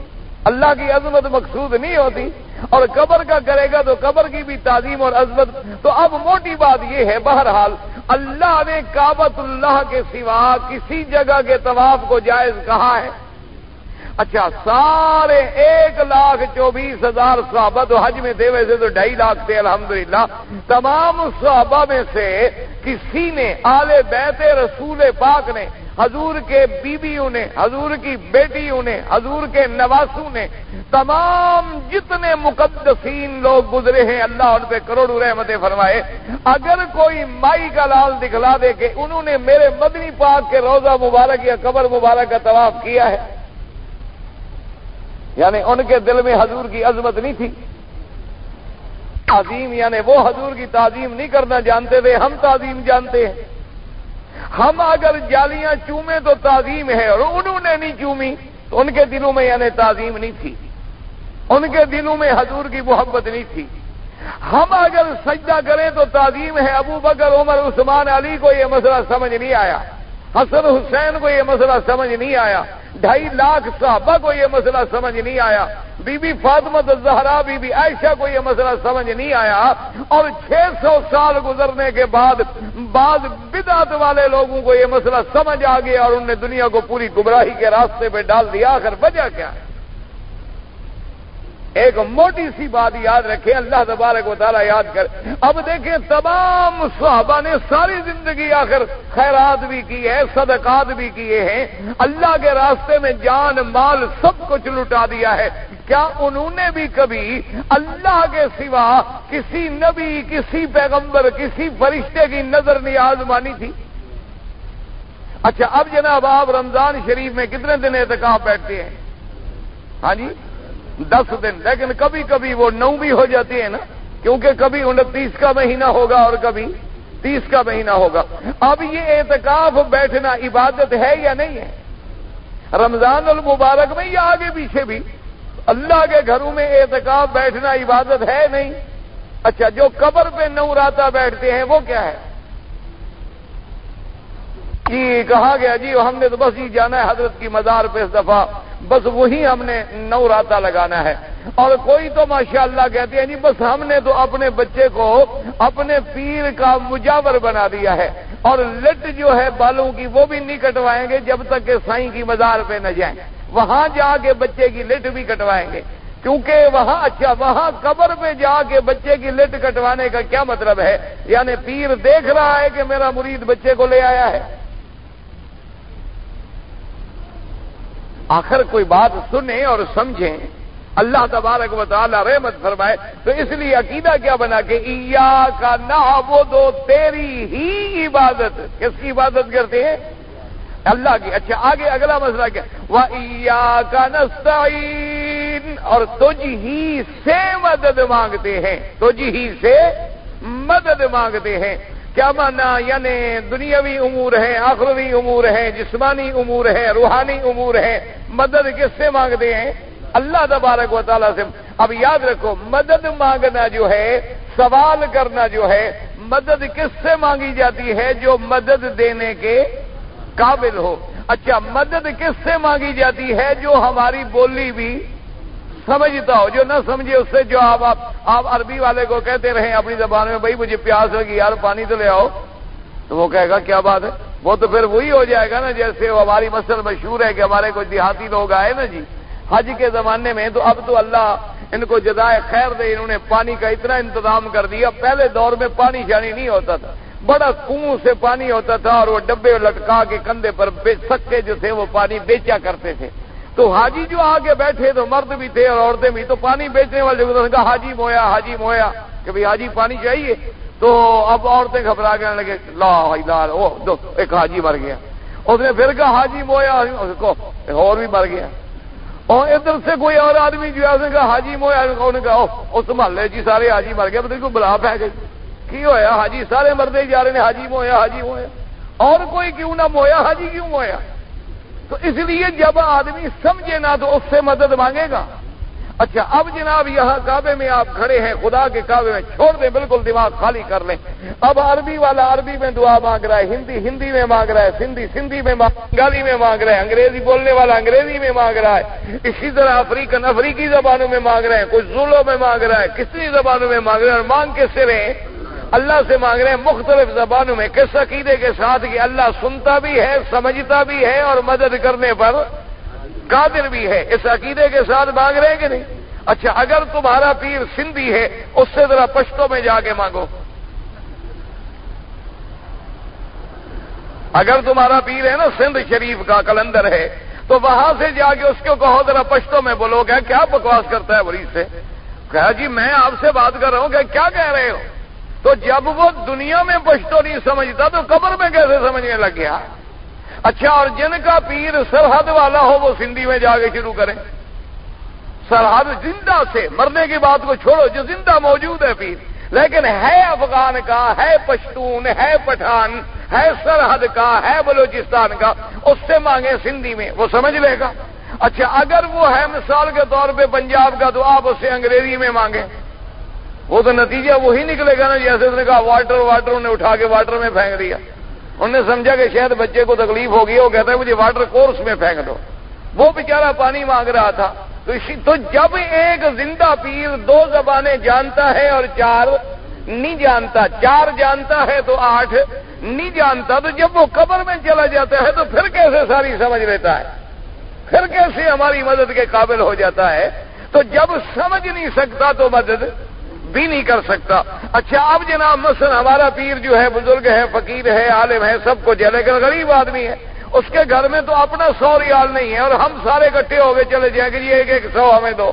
اللہ کی عظمت مقصود نہیں ہوتی اور قبر کا کرے گا تو قبر کی بھی تعظیم اور عظمت۔ تو اب موٹی بات یہ ہے، بہرحال اللہ نے کابت اللہ کے سوا کسی جگہ کے طواف کو جائز کہا ہے۔ اچھا سارے ایک لاکھ چوبیس ہزار صحابہ تو حج میں تھے ویسے تو ڈھائی لاکھ تھے، الحمدللہ۔ تمام صحابہ میں سے کسی نے آل بیت رسول پاک نے، حضور کے بیویوں نے، حضور کی بیٹیوں نے، حضور کے نواسوں نے، تمام جتنے مقدسین لوگ گزرے ہیں، اللہ ان پہ کروڑوں رحمتیں فرمائے۔ اگر کوئی مائی کا لال دکھلا دے کہ انہوں نے میرے مدنی پاک کے روزہ مبارک یا قبر مبارک کا طواف کیا ہے یعنی ان کے دل میں حضور کی عظمت نہیں تھی۔ تعظیم یعنی وہ حضور کی تعظیم نہیں کرنا جانتے تھے، ہم تعظیم جانتے ہیں۔ ہم اگر جالیاں چومیں تو تعظیم ہے اور انہوں نے نہیں چومی، تو ان کے دلوں میں یعنی تعظیم نہیں تھی۔ ان کے دلوں میں حضور کی محبت نہیں تھی۔ ہم اگر سجدہ کریں تو تعظیم ہے۔ ابو بکر، عمر، عثمان، علی کو یہ مسئلہ سمجھ نہیں آیا۔ حسن، حسین کو یہ مسئلہ سمجھ نہیں آیا۔ ڈھائی لاکھ صحابہ کو یہ مسئلہ سمجھ نہیں آیا۔ Be be Fatima Zahra be be عائشہ کو یہ مسئلہ سمجھ نہیں آیا۔ اور چھ سو سال گزرنے کے بعد بعض بدعت والے لوگوں کو یہ مسئلہ سمجھ آ گیا اور انہوں نے دنیا کو پوری گمراہی کے راستے پہ ڈال دیا۔ آخر وجہ کیا؟ ہے ایک موٹی سی بات یاد رکھے، اللہ تبارک و تعالیٰ یاد کر۔ اب دیکھیں، تمام صحابہ نے ساری زندگی آخر خیرات بھی کی ہے، صدقات بھی کیے ہیں۔ اللہ کے راستے میں جان، مال سب کچھ لٹا دیا ہے۔ کیا انہوں نے بھی کبھی اللہ کے سوا کسی نبی، کسی پیغمبر، کسی فرشتے کی نظر نیاز مانی تھی؟ اچھا اب جناب آپ رمضان شریف میں کتنے دن اعتکاف بیٹھتے ہیں؟ ہاں جی؟ دس دن۔ لیکن کبھی کبھی وہ نو بھی ہو جاتی ہے نا، کیونکہ کبھی انتیس کا مہینہ ہوگا اور کبھی تیس کا مہینہ ہوگا۔ اب یہ اعتکاف بیٹھنا عبادت ہے یا نہیں ہے؟ رمضان المبارک میں یا آگے پیچھے بھی؟ اللہ کے گھروں میں اعتکاف بیٹھنا عبادت ہے نہیں؟ اچھا جو قبر پہ نو راتا بیٹھتے ہیں وہ کیا ہے؟ جی کہا گیا جی ہم نے تو بس ہی جانا ہے، حضرت کی مزار پہ اس دفعہ۔ بس وہی ہم نے نو راتا لگانا ہے۔ اور کوئی تو ماشاء اللہ کہتے ہیں جی یعنی بس ہم نے تو اپنے بچے کو اپنے پیر کا مجاور بنا دیا ہے۔ اور لٹ جو ہے بالوں کی، وہ بھی نہیں کٹوائیں گے جب تک کہ سائیں کی مزار پہ نہ جائیں۔ وہاں جا کے بچے کی لٹ بھی کٹوائیں گے۔ کیونکہ وہاں اچھا وہاں قبر پہ جا کے بچے کی لٹ کٹوانے کا کیا مطلب ہے؟ یعنی پیر دیکھ رہا ہے کہ میرا مرید بچے کو لے آیا ہے۔ آخر کوئی بات سنیں اور سمجھیں۔ اللہ تبارک و تعالی رحمت فرمائے۔ تو اس لیے عقیدہ کیا بنا کہ ایا کا نہ وہ دو تیری ہی عبادت۔ کس کی عبادت کرتے ہیں؟ اللہ کی۔ اچھا آگے اگلا مسئلہ کیا؟ وہ کا نستعین۔ اور تجھ ہی سے مدد مانگتے ہیں۔ تجھ ہی سے مدد مانگتے ہیں۔ کیا مانا؟ یعنی دنیاوی امور ہیں، آخروی امور ہیں، جسمانی امور ہیں، روحانی امور ہیں۔ مدد کس سے مانگتے ہیں؟ اللہ تبارک و تعالیٰ سے اب یاد رکھو، مدد مانگنا جو ہے، سوال کرنا جو ہے، مدد کس سے مانگی جاتی ہے جو مدد دینے کے قابل ہو؟ اچھا مدد کس سے مانگی جاتی ہے جو ہماری بولی بھی سمجھتا ہو؟ جو نہ سمجھے، اس سے جو آپ آپ عربی والے کو کہتے رہے اپنی زبان میں، بھائی مجھے پیاس لگی، یار پانی تو لے آؤ۔ تو وہ کہے گا، کیا بات ہے؟ وہ تو پھر وہی ہو جائے گا نا جیسے وہ ہماری مسل مشہور ہے کہ ہمارے کوئی دیہاتی لوگ آئے نا جی حج کے زمانے میں تو اب تو اللہ ان کو جدائے خیر دے، انہوں نے پانی کا اتنا انتظام کر دیا۔ پہلے دور میں پانی شانی نہیں ہوتا تھا۔ بڑا کنو سے پانی ہوتا تھا اور وہ ڈبے لٹکا کے کندھے پر سکے جو تھے وہ پانی بیچا کرتے تھے۔ تو حاجی جو آگے بیٹھے تو مرد بھی تھے اور عورتیں بھی، تو پانی بیچنے والے حاجی مویا حاجی مویا، کہ بھائی حاجی پانی چاہیے؟ تو اب عورتیں گھبرا کے لگے، لا لا دو، ایک حاجی مر گیا۔ اس نے پھر کہا، حاجی مویا اور بھی مر گیا۔ اور ادھر سے کوئی اور آدمی جو ہے، اس نے کہا، حاجی مویا نے کہا، اس محلے جی سارے حاجی مر گیا پتہ کو بلا پہ گئی کی ہوا حاجی سارے مردے جا رہے ہیں، حاجی مویا حاجی مویا۔ اور کوئی کیوں نہ مویا، حاجی کیوں مویا؟ تو اس لیے جب آدمی سمجھے نہ تو اس سے مدد مانگے گا۔ اچھا اب جناب یہاں کعبے میں آپ کھڑے ہیں، خدا کے کعبے میں چھوڑ دیں، بالکل دماغ خالی کر لیں۔ اب عربی والا عربی میں دعا مانگ رہا ہے، ہندی ہندی میں مانگ رہا ہے، سندھی سندھی میں بنگالی میں مانگ رہا ہے، انگریزی بولنے والا انگریزی میں مانگ رہا ہے۔ اسی طرح افریقن افریقی زبانوں میں مانگ رہے ہیں کچھ زولوں میں مانگ رہا ہے کسی زبانوں میں مانگ رہے ہیں اور مانگ کے سرے اللہ سے مانگ رہے ہیں، مختلف زبانوں میں کس عقیدے کے ساتھ کہ اللہ سنتا بھی ہے، سمجھتا بھی ہے، اور مدد کرنے پر قادر بھی ہے، اس عقیدے کے ساتھ مانگ رہے ہیں کہ نہیں؟ اچھا اگر تمہارا پیر سندھی ہے، اس سے ذرا پشتوں میں جا کے مانگو۔ اگر تمہارا پیر ہے نا، سندھ شریف کا کلندر ہے، تو وہاں سے جا کے اس کو کہو، ذرا پشتوں میں بولو گے کیا بکواس کرتا ہے مریض سے؟ کہا جی میں آپ سے بات کر رہا ہوں کہ کیا کہہ رہے ہو؟ تو جب وہ دنیا میں پشتو نہیں سمجھتا، تو قبر میں کیسے سمجھنے لگ گیا؟ اچھا اور جن کا پیر سرحد والا ہو، وہ سندھی میں جا کے شروع کریں۔ سرحد زندہ سے، مرنے کی بات کو چھوڑو، جو زندہ موجود ہے پیر۔ لیکن ہے افغان کا، ہے پشتون، ہے پٹھان، ہے سرحد کا، ہے بلوچستان کا، اس سے مانگے سندھی میں، وہ سمجھ لے گا۔ اچھا اگر وہ ہے مثال کے طور پہ پنجاب کا، تو آپ اس سے انگریزی میں مانگیں۔ وہ تو نتیجہ وہی نکلے گا نا، جیسے اس نے کہا، واٹر واٹر انہیں اٹھا کے واٹر میں پھینک دیا۔ انہوں نے سمجھا کہ شاید بچے کو تکلیف ہوگی، وہ کہتا ہے مجھے واٹر کورس میں پھینک دو۔ وہ بیچارہ پانی مانگ رہا تھا۔ تو اسی تو جب ایک زندہ پیر دو زبانیں جانتا ہے اور چار نہیں جانتا، چار جانتا ہے تو آٹھ نہیں جانتا، تو جب وہ قبر میں چلا جاتا ہے تو پھر کیسے ساری سمجھ لیتا ہے؟ پھر کیسے ہماری مدد کے قابل ہو جاتا ہے؟ تو جب سمجھ نہیں سکتا تو مدد بھی نہیں کر سکتا۔ اچھا اب جناب مثلا ہمارا پیر جو ہے، بزرگ ہے، فقیر ہے، عالم ہے، سب کچھ ہے جی، لیکن غریب آدمی ہے۔ اس کے گھر میں تو اپنا سو ریال نہیں ہے اور ہم سارے اکٹھے ہو گئے، چلے جائیں گے یہ جی، ایک ایک سو ہمیں دو۔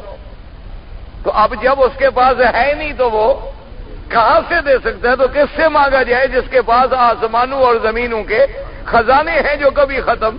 تو اب جب اس کے پاس ہے نہیں تو وہ کہاں سے دے سکتا ہے؟ تو کس سے مانگا جائے جس کے پاس آسمانوں اور زمینوں کے خزانے ہیں جو کبھی ختم؟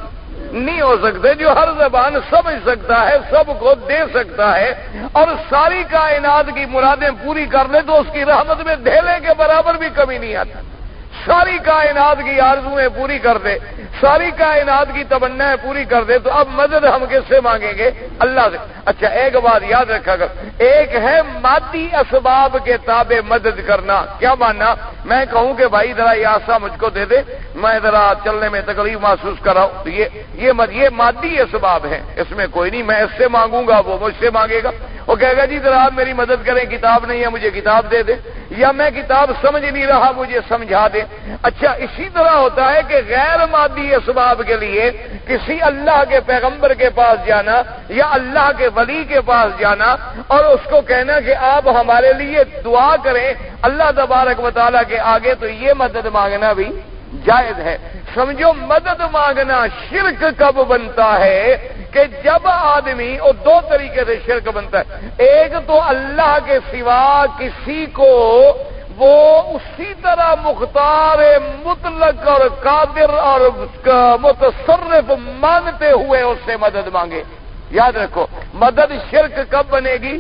نہیں ہو سکتے جو ہر زبان سمجھ سکتا ہے، سب کو دے سکتا ہے۔ اور ساری کائنات کی مرادیں پوری کر لے تو اس کی رحمت میں دھیلے کے برابر بھی کمی نہیں آتی۔ ساری کائنات کی آرزویں پوری کر دے، ساری کائنات کی تمنا پوری کر دے، تو اب مدد ہم کس سے مانگیں گے؟ اللہ سے۔ اچھا ایک بات یاد رکھا کر۔ ایک ہے مادی اسباب کے تابع مدد کرنا۔ کیا ماننا؟ میں کہوں کہ بھائی ذرا یہ آسا مجھ کو دے دے، میں ذرا چلنے میں تکلیف محسوس کر رہا ہوں۔ تو یہ یہ مادی اسباب ہے اس میں کوئی نہیں، میں اس سے مانگوں گا، وہ مجھ سے مانگے گا۔ وہ کہے گا جی ذرا آپ میری مدد کریں، کتاب نہیں ہے، مجھے کتاب دے دے۔ یا میں کتاب سمجھ نہیں رہا، مجھے سمجھا دے۔ اچھا اسی طرح ہوتا ہے کہ غیر مادی اسباب کے لیے کسی اللہ کے پیغمبر کے پاس جانا یا اللہ کے ولی کے پاس جانا اور اس کو کہنا کہ آپ ہمارے لیے دعا کریں، اللہ تبارک مطالعہ کے آگے تو یہ مدد مانگنا بھی جائز ہے۔ سمجھو، مدد مانگنا شرک کب بنتا ہے؟ کہ جب آدمی اور دو طریقے سے شرک بنتا ہے، ایک تو اللہ کے سوا کسی کو وہ اسی طرح مختار، مطلق اور قادر اور متصرف مانتے ہوئے اس سے مدد مانگے۔ یاد رکھو، مدد شرک کب بنے گی؟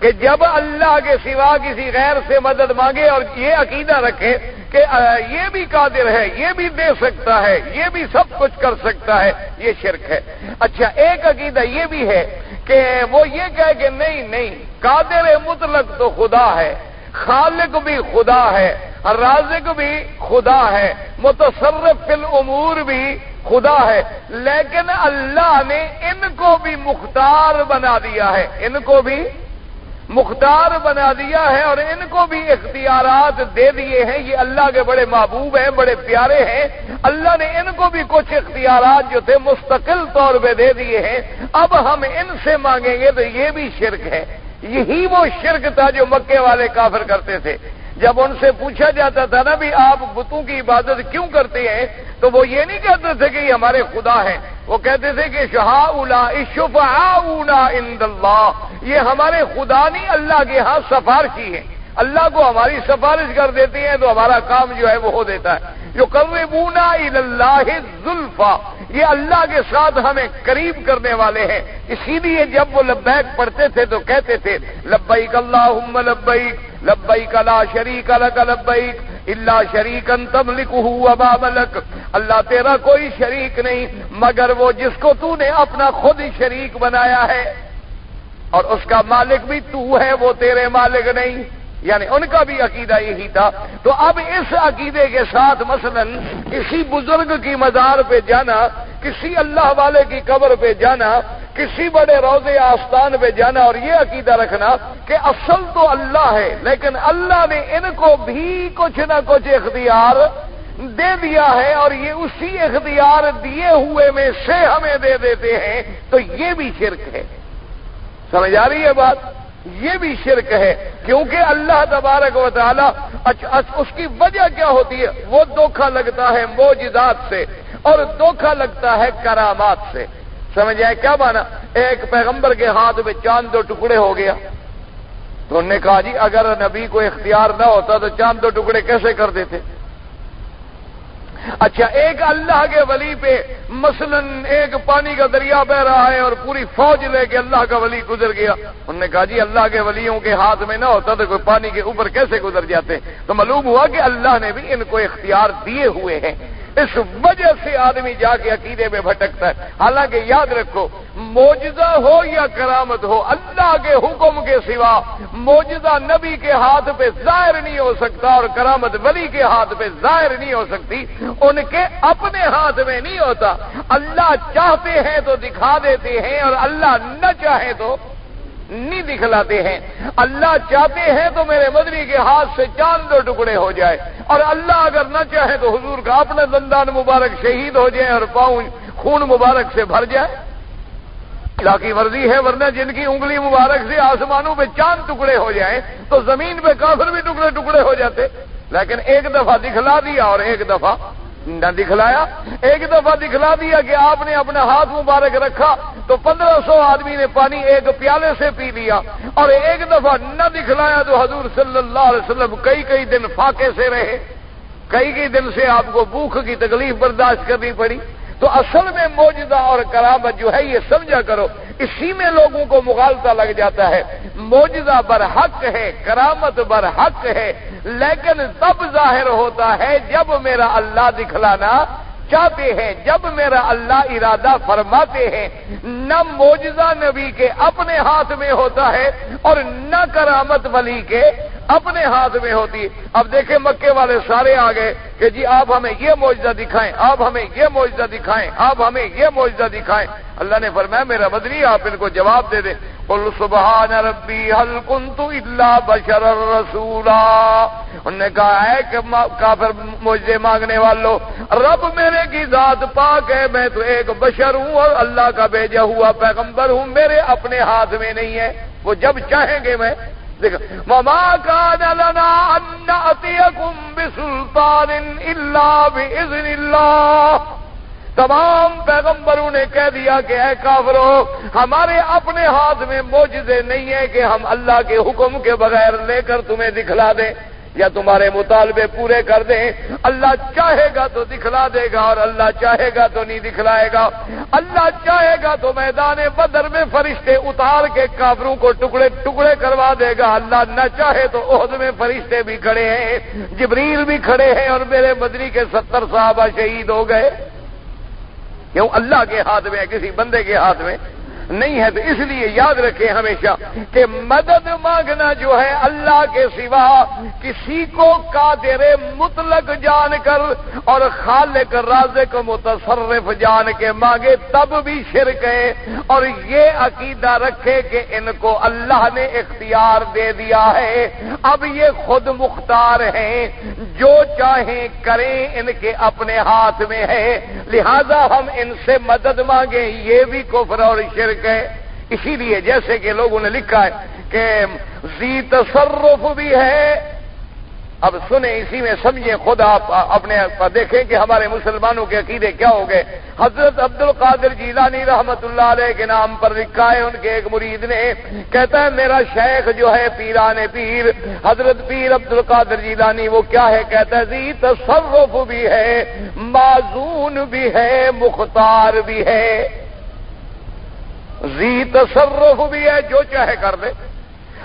کہ جب اللہ کے سوا کسی غیر سے مدد مانگے اور یہ عقیدہ رکھے کہ یہ بھی قادر ہے، یہ بھی دے سکتا ہے، یہ بھی سب کچھ کر سکتا ہے، یہ شرک ہے۔ اچھا ایک عقیدہ یہ بھی ہے کہ وہ یہ کہے کہ نہیں نہیں، قادر مطلق تو خدا ہے، خالق بھی خدا ہے، رازق بھی خدا ہے، متصرف فی الامور بھی خدا ہے، لیکن اللہ نے ان کو بھی مختار بنا دیا ہے، ان کو بھی مختار بنا دیا ہے اور ان کو بھی اختیارات دے دیے ہیں۔ یہ اللہ کے بڑے محبوب ہیں، بڑے پیارے ہیں۔ اللہ نے ان کو بھی کچھ اختیارات جو تھے مستقل طور پہ دے دیے ہیں۔ اب ہم ان سے مانگیں گے تو یہ بھی شرک ہے۔ یہی وہ شرک تھا جو مکے والے کافر کرتے تھے۔ جب ان سے پوچھا جاتا تھا نا بھی آپ بتوں کی عبادت کیوں کرتے ہیں؟ تو وہ یہ نہیں کہتے تھے کہ یہ ہمارے خدا ہیں۔ وہ کہتے تھے کہ شہا اولا اشفا اولا اللہ یہ ہمارے خدا نہیں، اللہ کے ہاں سفارشی ہیں۔ اللہ کو ہماری سفارش کر دیتے ہیں تو ہمارا کام جو ہے وہ ہو دیتا ہے۔ جو کرے بونا اللہ زلفا یہ اللہ کے ساتھ ہمیں قریب کرنے والے ہیں۔ اسی لیے جب وہ لبیک پڑھتے تھے تو کہتے تھے، لبیک اللہ لبیک لبیک لا شریک لک لبیک اللہ شریک تم لکھ ملک۔ اللہ تیرا کوئی شریک نہیں، مگر وہ جس کو تو نے اپنا خود ہی شریک بنایا ہے، اور اس کا مالک بھی تو ہے، وہ تیرے مالک نہیں۔ یعنی ان کا بھی عقیدہ یہی تھا۔ تو اب اس عقیدے کے ساتھ مثلا کسی بزرگ کی مزار پہ جانا، کسی اللہ والے کی قبر پہ جانا، کسی بڑے روزے آستان پہ جانا اور یہ عقیدہ رکھنا کہ اصل تو اللہ ہے، لیکن اللہ نے ان کو بھی کچھ نہ کچھ اختیار دے دیا ہے اور یہ اسی اختیار دیے ہوئے میں سے ہمیں دے دیتے ہیں۔ تو یہ بھی شرک ہے۔ سمجھ آ رہی ہے بات؟ یہ بھی شرک ہے کیونکہ اللہ تبارک و تعالی اس کی وجہ کیا ہوتی ہے؟ وہ دھوکھا لگتا ہے موجودات سے اور دھوکھا لگتا ہے کرامات سے۔ سمجھ آئے کیا مانا؟ ایک پیغمبر کے ہاتھ میں چاند دو ٹکڑے ہو گیا۔ تو انہوں نے کہا جی اگر نبی کو اختیار نہ ہوتا تو چاند دو ٹکڑے کیسے کر دیتے؟ اچھا ایک اللہ کے ولی پہ مثلا ایک پانی کا دریا بہ رہا ہے اور پوری فوج لے کے اللہ کا ولی گزر گیا۔ انہوں نے کہا جی اللہ کے ولیوں کے ہاتھ میں نہ ہوتا تو کوئی پانی کے اوپر کیسے گزر جاتے؟ تو معلوم ہوا کہ اللہ نے بھی ان کو اختیار دیے ہوئے ہیں۔ اس وجہ سے آدمی جا کے عقیدے میں بھٹکتا ہے۔ حالانکہ یاد رکھو موجزہ ہو یا کرامت ہو، اللہ کے حکم کے سوا موجزہ نبی کے ہاتھ پہ ظاہر نہیں ہو سکتا اور کرامت ولی کے ہاتھ پہ ظاہر نہیں ہو سکتی۔ ان کے اپنے ہاتھ میں نہیں ہوتا۔ اللہ چاہتے ہیں تو دکھا دیتے ہیں اور اللہ نہ چاہے تو نہیں دکھلاتے ہیں۔ اللہ چاہتے ہیں تو میرے مدری کے ہاتھ سے چاند دو ٹکڑے ہو جائے۔ اور اللہ اگر نہ چاہے تو حضور کا اپنا دندان مبارک شہید ہو جائے اور پاؤں خون مبارک سے بھر جائے۔ کی ورزی ہے، ورنہ جن کی انگلی مبارک سے آسمانوں پہ چاند ٹکڑے ہو جائیں تو زمین پہ کافر بھی ٹکڑے ٹکڑے ہو جاتے۔ لیکن ایک دفعہ دکھلا دیا اور ایک دفعہ نہ دکھلایا۔ ایک دفعہ دکھلا دیا کہ آپ نے اپنا ہاتھ مبارک رکھا تو پندرہ سو آدمی نے پانی ایک پیالے سے پی لیا اور ایک دفعہ نہ دکھلایا تو حضور صلی اللہ علیہ وسلم کئی کئی دن فاقے سے رہے۔ کئی کئی دن سے آپ کو بھوک کی تکلیف برداشت کرنی پڑی۔ تو اصل میں موجودہ اور کرامت جو ہے یہ سمجھا کرو اسی میں لوگوں کو مغالطہ لگ جاتا ہے۔ موجزہ برحق ہے، کرامت برحق ہے۔ لیکن تب ظاہر ہوتا ہے جب میرا اللہ دکھلانا چاہتے ہیں، جب میرا اللہ ارادہ فرماتے ہیں۔ نہ موجزہ نبی کے اپنے ہاتھ میں ہوتا ہے اور نہ کرامت ولی کے اپنے ہاتھ میں ہوتی۔ اب دیکھیں مکے والے سارے آ گئے کہ جی آپ ہمیں یہ موجودہ دکھائیں، آپ ہمیں یہ موجودہ دکھائیں، آپ ہمیں یہ موجودہ دکھائیں۔ اللہ نے فرمایا، میرا بدری، آپ ان کو جواب دے دیں۔ قل سبحان ربی حل کنت اللہ بشر رسولا۔ انہوں نے کہا ہے کہ کافر مجھے مانگنے والوں، رب میرے کی ذات پاک ہے، میں تو ایک بشر ہوں اور اللہ کا بھیجا ہوا پیغمبر ہوں، میرے اپنے ہاتھ میں نہیں ہے، وہ جب چاہیں گے میں مما کا لنا ان اتيكم بسلطان اللہ تمام پیغمبروں نے کہہ دیا کہ اے کافرو، ہمارے اپنے ہاتھ میں موجزے نہیں ہیں کہ ہم اللہ کے حکم کے بغیر لے کر تمہیں دکھلا دیں۔ یا تمہارے مطالبے پورے کر دیں، اللہ چاہے گا تو دکھلا دے گا اور اللہ چاہے گا تو نہیں دکھلائے گا۔ اللہ چاہے گا تو میدان بدر میں فرشتے اتار کے کافروں کو ٹکڑے ٹکڑے کروا دے گا۔ اللہ نہ چاہے تو عہد میں فرشتے بھی کھڑے ہیں، جبریل بھی کھڑے ہیں اور میرے بدری کے ستر صحابہ شہید ہو گئے۔ کیوں؟ اللہ کے ہاتھ میں کسی بندے کے ہاتھ میں۔ نہیں ہے تو اس لیے یاد رکھیں ہمیشہ کہ مدد مانگنا جو ہے اللہ کے سوا کسی کو قادر مطلق جان کر اور خالق رازق متصرف جان کے مانگے تب بھی شرک ہے اور یہ عقیدہ رکھے کہ ان کو اللہ نے اختیار دے دیا ہے۔ اب یہ خود مختار ہیں، جو چاہیں کریں ان کے اپنے ہاتھ میں ہے۔ لہذا ہم ان سے مدد مانگیں، یہ بھی کفر اور شرک اسی لیے جیسے کہ لوگوں نے لکھا ہے کہ زی تصرف بھی ہے۔ اب سنیں، اسی میں سمجھیں خود آپ اپنے دیکھیں کہ ہمارے مسلمانوں کے عقیدے کیا ہو گئے۔ حضرت عبد القادر جیلانی رحمت اللہ علیہ کے نام پر لکھا ہے، ان کے ایک مرید نے کہتا ہے، میرا شیخ جو ہے پیران پیر، حضرت پیر عبد القادر جیلانی، وہ کیا ہے؟ کہتا ہے، زی تصرف بھی ہے معذون بھی ہے، مختار بھی ہے۔ زی تصرف بھی ہے جو چاہے کر دے۔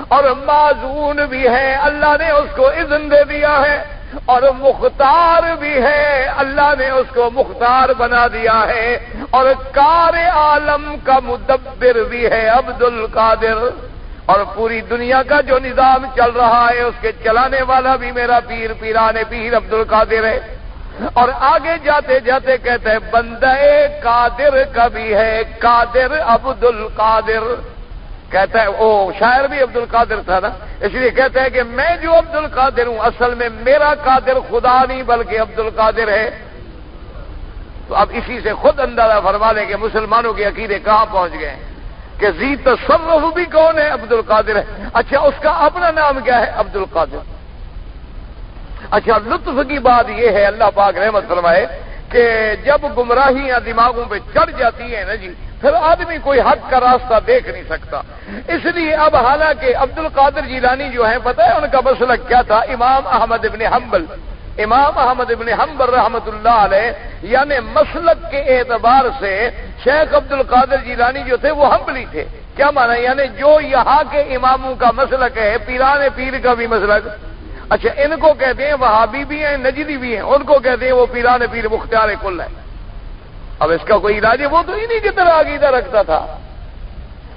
اور معذون بھی ہے، اللہ نے اس کو اذن دے دیا ہے۔ اور مختار بھی ہے، اللہ نے اس کو مختار بنا دیا ہے۔ اور کار عالم کا مدبر بھی ہے عبد القادر اور پوری دنیا کا جو نظام چل رہا ہے، اس کے چلانے والا بھی میرا پیر پیرانے پیر عبد القادر ہے۔ اور آگے جاتے جاتے کہتے ہیں بندے قادر کبھی ہے، قادر عبد القادر کہتا ہے او شاعر بھی عبد القادر تھا نا۔ اس لیے کہتے ہیں کہ میں جو عبد القادر ہوں، اصل میں میرا قادر خدا نہیں، بلکہ عبد القادر ہے۔ تو اب اسی سے خود اندازہ فرما لیں کہ مسلمانوں کے عقیدے کہاں پہنچ گئے کہ زی تصرف بھی کون ہے؟ عبد القادر ہے۔ اچھا اس کا اپنا نام کیا ہے؟ عبد القادر اچھا لطف کی بات یہ ہے، اللہ پاک رحمت فرمائے کہ جب گمراہیاں دماغوں پہ چڑھ جاتی ہیں نا جی پھر آدمی کوئی حق کا راستہ دیکھ نہیں سکتا۔ اس لیے اب حالانکہ عبد القادر جیلانی جو ہے پتہ ہے ان کا مسلک کیا تھا؟ امام احمد ابن حنبل۔ امام احمد ابن حنبل رحمت اللہ علیہ یعنی مسلک کے اعتبار سے شیخ عبد القادر جیلانی جو تھے، وہ حنبلی تھے۔ کیا مانا؟ یعنی جو یہاں کے اماموں کا مسلک ہے، پیران پیر کا بھی مسلک۔ اچھا ان کو کہتے ہیں وہابی بھی ہیں، نجدی بھی ہیں۔ ان کو کہتے ہیں وہ پیران پیر مختار کل ہے اب اس کا کوئی علاج ہے؟ وہ تو انہیں کی طرح عقیدہ رکھتا تھا۔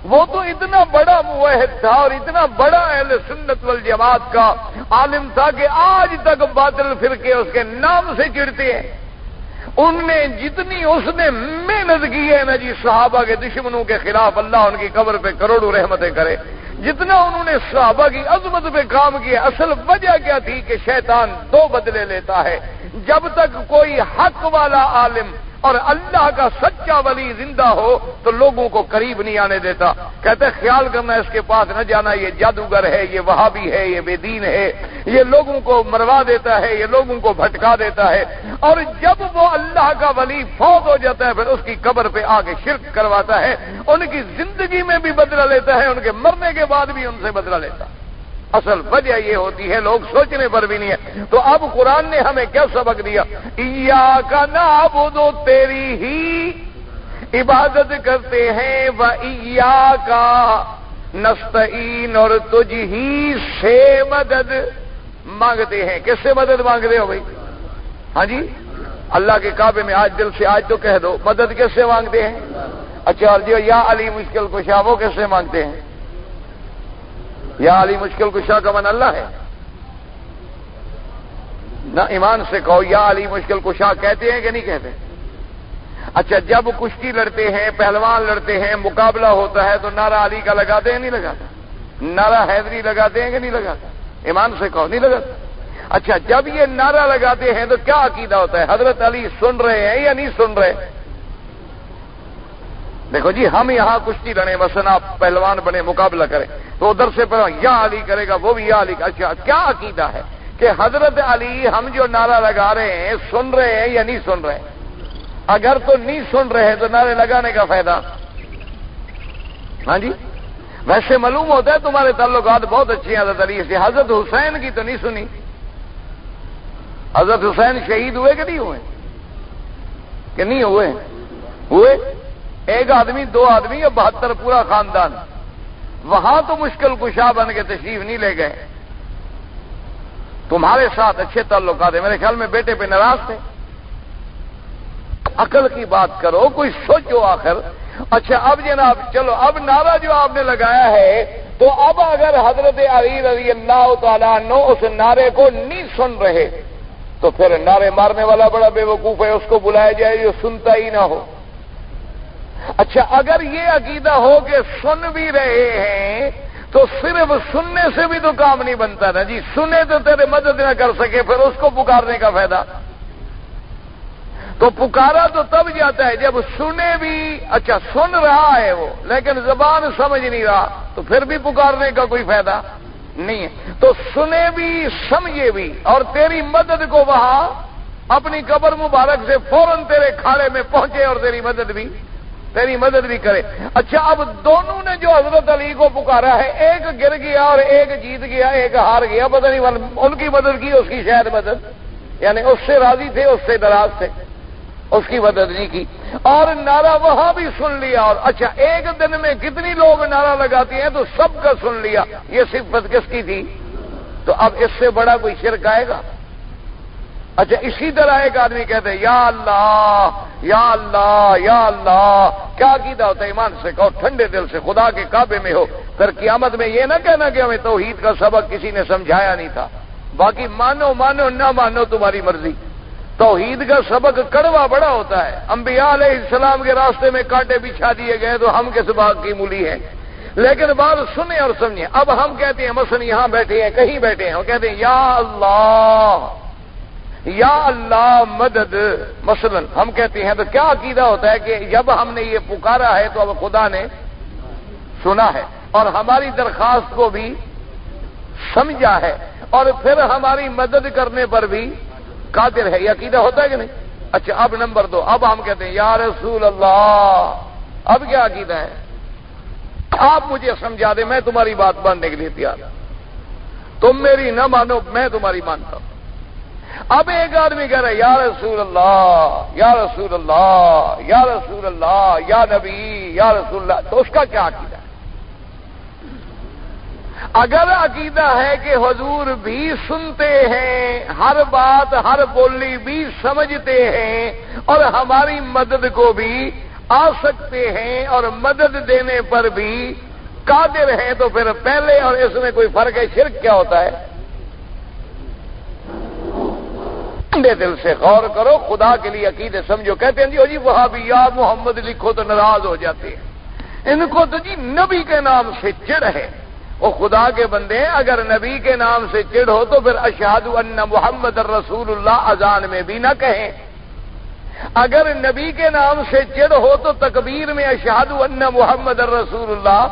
وہ تو اتنا بڑا موحد تھا اور اتنا بڑا اہل سنت والجماعت کا عالم تھا کہ آج تک باطل فرقے اس کے نام سے چڑتے ہیں۔ ان نے جتنی اس نے محنت کی ہے نا جی صحابہ کے دشمنوں کے خلاف اللہ ان کی قبر پہ کروڑوں رحمتیں کرے۔ جتنا انہوں نے صحابہ کی عظمت پہ کام کیا، اصل وجہ کیا تھی کہ شیطان دو بدلے لیتا ہے۔ جب تک کوئی حق والا عالم اور اللہ کا سچا ولی زندہ ہو تو لوگوں کو قریب نہیں آنے دیتا۔ کہتے خیال کرنا اس کے پاس نہ جانا، یہ جادوگر ہے، یہ وہابی ہے، یہ بے دین ہے۔ یہ لوگوں کو مروا دیتا ہے، یہ لوگوں کو بھٹکا دیتا ہے۔ اور جب وہ اللہ کا ولی فوت ہو جاتا ہے، پھر اس کی قبر پہ آگے شرک کرواتا ہے۔ ان کی زندگی میں بھی بدلا لیتا ہے، ان کے مرنے کے بعد بھی ان سے بدلا لیتا ہے۔ اصل وجہ یہ ہوتی ہے، لوگ سوچنے پر بھی نہیں ہے۔ تو اب قرآن نے ہمیں کیا سبق دیا؟ کا نہ تیری ہی عبادت کرتے ہیں وہ کا نستعین، اور تجھ ہی سے مدد مانگتے ہیں۔ کس سے مدد مانگتے ہو بھائی؟ ہاں جی؟ اللہ کے کعبے میں آج دل سے آج تو کہہ دو، مدد کس سے مانگتے ہیں؟ اچھا اور جو یا علی مشکل کشا وہ کس سے مانگتے ہیں؟ یا علی مشکل کشا کا من اللہ ہے۔ نہ ایمان سے کہو، یا علی مشکل کشا کہتے ہیں کہ نہیں کہتے۔ اچھا جب کشتی لڑتے ہیں، پہلوان لڑتے ہیں، مقابلہ ہوتا ہے تو نعرہ علی کا لگاتے ہیں نہیں لگاتا۔ نعرہ حیدری لگاتے ہیں کہ نہیں لگاتا۔ ایمان سے کہو، نہیں لگاتا۔ اچھا جب یہ نعرہ لگاتے ہیں تو کیا عقیدہ ہوتا ہے؟ حضرت علی سن رہے ہیں یا نہیں سن رہے؟ دیکھو جی ہم یہاں کشتی لڑے مثلا آپ پہلوان بنے، مقابلہ کریں۔ تو ادھر سے پہلوان یا علی کرے گا، وہ بھی یا علی اچھا کیا عقیدہ ہے کہ حضرت علی ہم جو نعرہ لگا رہے ہیں، سن رہے ہیں یا نہیں سن رہے اگر تو نہیں سن رہے تو نعرے لگانے کا فائدہ۔ ہاں جی؟ ویسے معلوم ہوتا ہے تمہارے تعلقات بہت اچھے ہیں، حضرت علی۔ سے حضرت حسین کی تو نہیں سنی۔ حضرت حسین شہید ہوئے کہ نہیں ہوئے؟ کہ نہیں ہوئے؟ ہوئے؟ ایک آدمی، دو آدمی یا بہتر پورا خاندان۔ وہاں تو مشکل کشا بن کے تشریف نہیں لے گئے۔ تمہارے ساتھ اچھے تعلقات ہیں۔ میرے خیال میں بیٹے پہ ناراض تھے۔ عقل کی بات کرو، کوئی سوچو آخر۔ اچھا اب جناب، چلو، اب نعرہ جو آپ نے لگایا ہے، تو اب اگر حضرت علی رضی اللہ تعالیٰ نو اس نعرے کو نہیں سن رہے، تو پھر نعرے مارنے والا بڑا بے وقوف ہے، اس کو بلایا جائے جو سنتا ہی نہ ہو۔ اچھا اگر یہ عقیدہ ہو کہ سن بھی رہے ہیں، تو صرف سننے سے بھی تو کام نہیں بنتا نا۔ جی سنے تو تیرے مدد نہ کر سکے، پھر اس کو پکارنے کا فائدہ۔ تو پکارا تو تب جاتا ہے جب سنے بھی اچھا سن رہا ہے وہ، لیکن زبان سمجھ نہیں رہا، تو پھر بھی پکارنے کا کوئی فائدہ نہیں ہے۔ تو سنے بھی، سمجھے بھی، اور تیری مدد کو وہاں اپنی قبر مبارک سے فوراً تیرے کھاڑے میں پہنچے اور تیری مدد بھی۔ تیری مدد بھی کرے۔ اچھا اب دونوں نے جو حضرت علی کو پکارا ہے، ایک گر گیا اور ایک جیت گیا، ایک ہار گیا، پتہ نہیں ان کی مدد کی، اس کی شاید مدد۔ یعنی اس سے راضی تھے، اس سے دراز تھے، اس کی مدد نہیں کی۔ اور نعرہ وہاں بھی سن لیا۔ اور اچھا ایک دن میں کتنی لوگ نعرہ لگاتے ہیں تو سب کا سن لیا۔ یہ صفت کس کی تھی؟ تو اب اس سے بڑا کوئی شرک آئے گا؟ اچھا اسی طرح ایک آدمی کہتے ہیں، یا اللہ یا اللہ یا اللہ، کیا کیتا ہوتا ہے؟ ایمان سے کہو، ٹھنڈے دل سے، خدا کے کعبے میں ہو۔ پھر قیامت میں یہ نہ کہنا کہ ہمیں توحید کا سبق کسی نے سمجھایا نہیں تھا۔ باقی مانو مانو، نہ مانو، تمہاری مرضی۔ توحید کا سبق کڑوا بڑا ہوتا ہے۔ انبیاء علیہ السلام کے راستے میں کانٹے بچھا دیے گئے تو ہم کس بات کی مولی ہیں؟ لیکن بات سنیں اور سمجھیں۔ اب ہم کہتے ہیں مثلا یہاں بیٹھے ہیں، کہیں بیٹھے ہیں۔ ہم کہتے ہیں، یا اللہ یا اللہ مدد مثلا ہم کہتے ہیں تو کیا عقیدہ ہوتا ہے کہ جب ہم نے یہ پکارا ہے تو اب خدا نے سنا ہے اور ہماری درخواست کو بھی سمجھا ہے اور پھر ہماری مدد کرنے پر بھی قادر ہے یہ عقیدہ ہوتا ہے کہ نہیں؟ اچھا اب نمبر دو، اب ہم کہتے ہیں، یا رسول اللہ، اب کیا عقیدہ ہے؟ آپ مجھے سمجھا دیں، میں تمہاری بات ماننے کے لیے تیار تم میری نہ مانو، میں تمہاری مانتا ہوں۔ اب ایک آدمی کہہ رہا ہے، یا رسول اللہ، یا رسول اللہ، یا رسول اللہ، یا نبی، یا رسول اللہ، تو اس کا کیا عقیدہ ہے؟ اگر عقیدہ ہے کہ حضور بھی سنتے ہیں، ہر بات، ہر بولی بھی سمجھتے ہیں، اور ہماری مدد کو بھی آ سکتے ہیں، اور مدد دینے پر بھی قادر ہیں، تو پھر پہلے اور اس میں کوئی فرق ہے؟ شرک کیا ہوتا ہے؟ ٹھنڈے دل سے غور کرو، خدا کے لیے عقیدے سمجھو، کہتے ہیں جی جی وہاں بھی یا محمد لکھو تو ناراض ہو جاتے ہیں۔ ان کو تو جی نبی کے نام سے چڑ ہے۔ وہ خدا کے بندے ہیں، اگر نبی کے نام سے چڑ ہو تو پھر اشاد ان محمد رسول اللہ اذان میں بھی نہ کہیں۔ اگر نبی کے نام سے چڑ ہو تو تکبیر میں اشاد ان محمد رسول اللہ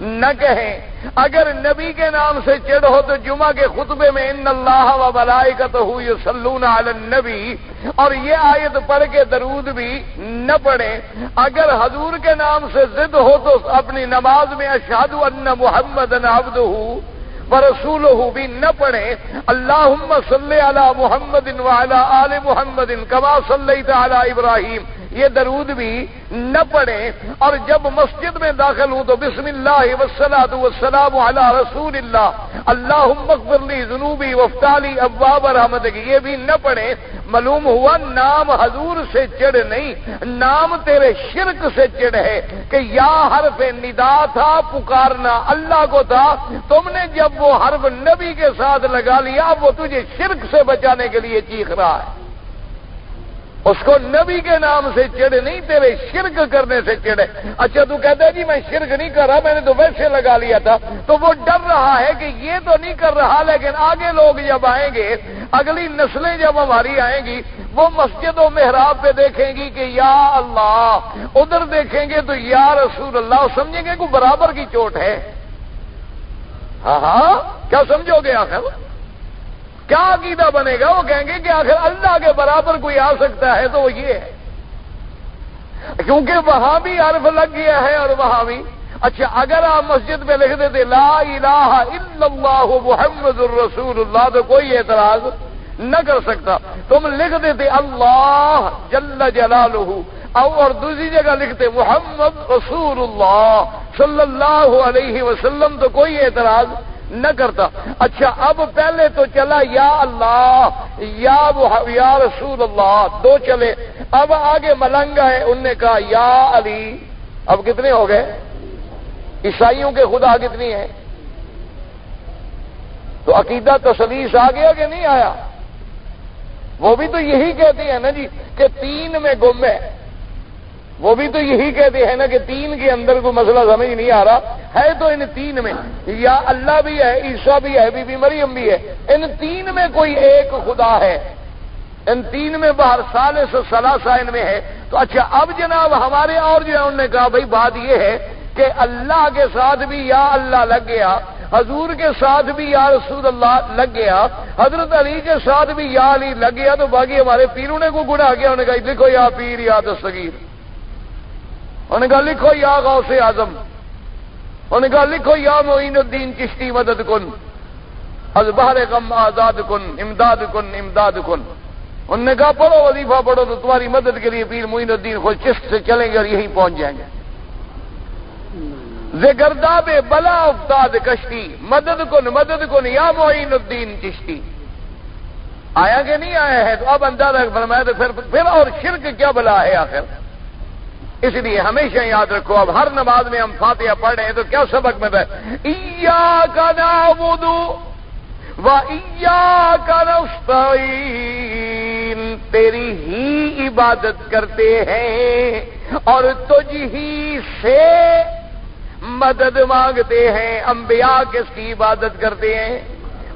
نہ کہیں۔ اگر نبی کے نام سے چڑ ہو تو جمعہ کے خطبے میں ان اللہ و ملائکت ہوئی سلون نبی اور یہ آیت پڑھ کے درود بھی نہ پڑھے اگر حضور کے نام سے ضد ہو تو اپنی نماز میں اشاد ان محمد نبد ہوں برسول بھی نہ پڑھے اللہ صلی علی محمد آل محمد کما صلی تعالی ابراہیم۔ یہ درود بھی نہ پڑھیں اور جب مسجد میں داخل ہوں تو بسم اللہ وسلات وسلام علی رسول اللہ۔ اللہ مقبرلی جنوبی وفتالی اباب رحمت کی یہ بھی نہ پڑھیں۔ معلوم ہوا نام حضور سے چڑھ نہیں، نام تیرے شرک سے چڑھ ہے کہ یا حرف ندا تھا، پکارنا اللہ کو تھا۔ تم نے جب وہ حرف نبی کے ساتھ لگا لیا، وہ تجھے شرک سے بچانے کے لیے چیخ رہا ہے۔ اس کو نبی کے نام سے چڑھ نہیں تیرے شرک کرنے سے چڑھے۔ اچھا تو کہتا ہے جی میں شرک نہیں کر رہا، میں نے تو ویسے لگا لیا تھا۔ تو وہ ڈر رہا ہے کہ یہ تو نہیں کر رہا، لیکن آگے لوگ جب آئیں گے، اگلی نسلیں جب ہماری آئیں گی، وہ مسجد و محراب پہ دیکھیں گی کہ یا اللہ، ادھر دیکھیں گے تو یا رسول اللہ۔ سمجھیں گے کہ برابر کی چوٹ ہے۔ ہاں ہاں کیا سمجھو گے آخر؟ کیا عقیدہ بنے گا؟ وہ کہیں گے کہ آخر اللہ کے برابر کوئی آ سکتا ہے تو وہ یہ ہے۔ کیونکہ وہاں بھی عرف لگ گیا ہے اور وہاں بھی۔ اچھا اگر آپ مسجد میں لکھ دیتے، لا الہ الا اللہ محمد الرسول اللہ تو کوئی اعتراض نہ کر سکتا۔ تم لکھ دیتے، اللہ جل جلالہ اور دوسری جگہ لکھتے، محمد رسول اللہ صلی اللہ علیہ وسلم، تو کوئی اعتراض نہ کرتا۔ اچھا اب پہلے تو چلا، یا اللہ، یا یا رسول اللہ، دو چلے۔ اب آگے ملنگ ہے، ان نے کہا، یا علی، اب کتنے ہو گئے؟ عیسائیوں کے خدا کتنی ہیں؟ تو عقیدہ تسلیس آ گیا کہ نہیں آیا۔ وہ بھی تو یہی کہتے ہیں نا جی کہ تین میں گم ہے۔ وہ بھی تو یہی کہتے ہیں نا کہ تین کے اندر کوئی مسئلہ سمجھ نہیں آ رہا۔ ہے تو ان تین میں۔ یا اللہ بھی ہے عیسا بھی ہے، بی بی مریم بھی ہے۔ ان تین میں کوئی ایک خدا ہے۔ ان تین میں باہر سال سے سلاسا ان میں ہے۔ تو اچھا اب جناب ہمارے اور جو ہے انہوں نے کہا بھائی بات یہ ہے کہ اللہ کے ساتھ بھی یا اللہ لگ گیا، حضور کے ساتھ بھی یا رسول اللہ لگ گیا، حضرت علی کے ساتھ بھی یا علی لگ گیا، تو باقی ہمارے پیروں نے کو گنا کیا۔ انہوں نے کہا دیکھو یا پیر یا دستگیر انہوں نے کہا، لکھو یا غوث اعظم۔ انہوں نے کہا لکھو یا معین الدین چشتی مدد کن، از بہر غم آزاد کن، امداد کن امداد کن۔ انہوں نے کہا، پڑھو وظیفہ، پڑھو تو تمہاری مدد کے لیے پیر معین الدین خود چشت سے چلیں گے اور یہیں پہنچ جائیں گے۔ زگرداب بلا افتاد کشتی، مدد کن مدد کن یا معین الدین چشتی۔ آیا کہ نہیں آیا ہے؟ تو اب اندازہ فرمایا تو پھر پھر اور شرک کیا بلا ہے آخر؟ اس لیے ہمیشہ یاد رکھو، اب ہر نماز میں ہم فاتحہ پڑھ رہے ہیں تو کیا سبق میں کا نابودو و کا نستعین تیری ہی عبادت کرتے ہیں اور تجھ ہی سے مدد مانگتے ہیں۔ انبیاء کس کی عبادت کرتے ہیں؟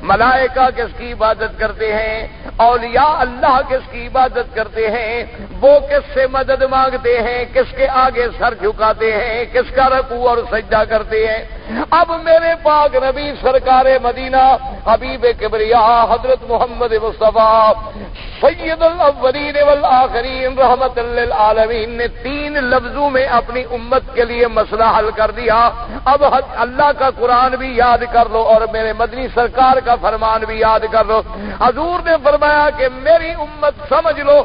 ملائکہ کس کی عبادت کرتے ہیں؟ اولیاء اللہ کس کی عبادت کرتے ہیں؟ وہ کس سے مدد مانگتے ہیں؟ کس کے آگے سر جھکاتے ہیں؟ کس کا رکوع اور سجدہ کرتے ہیں؟ اب میرے پاک نبی سرکار مدینہ حبیب کبریا حضرت محمد مصطفیٰ سید الاولین والآخرین رحمت للعالمین نے تین لفظوں میں اپنی امت کے لیے مسئلہ حل کر دیا۔ اب اللہ کا قرآن بھی یاد کر لو اور میرے مدنی سرکار کا فرمان بھی یاد کر لو۔ حضور نے فرمایا کہ میری امت سمجھ لو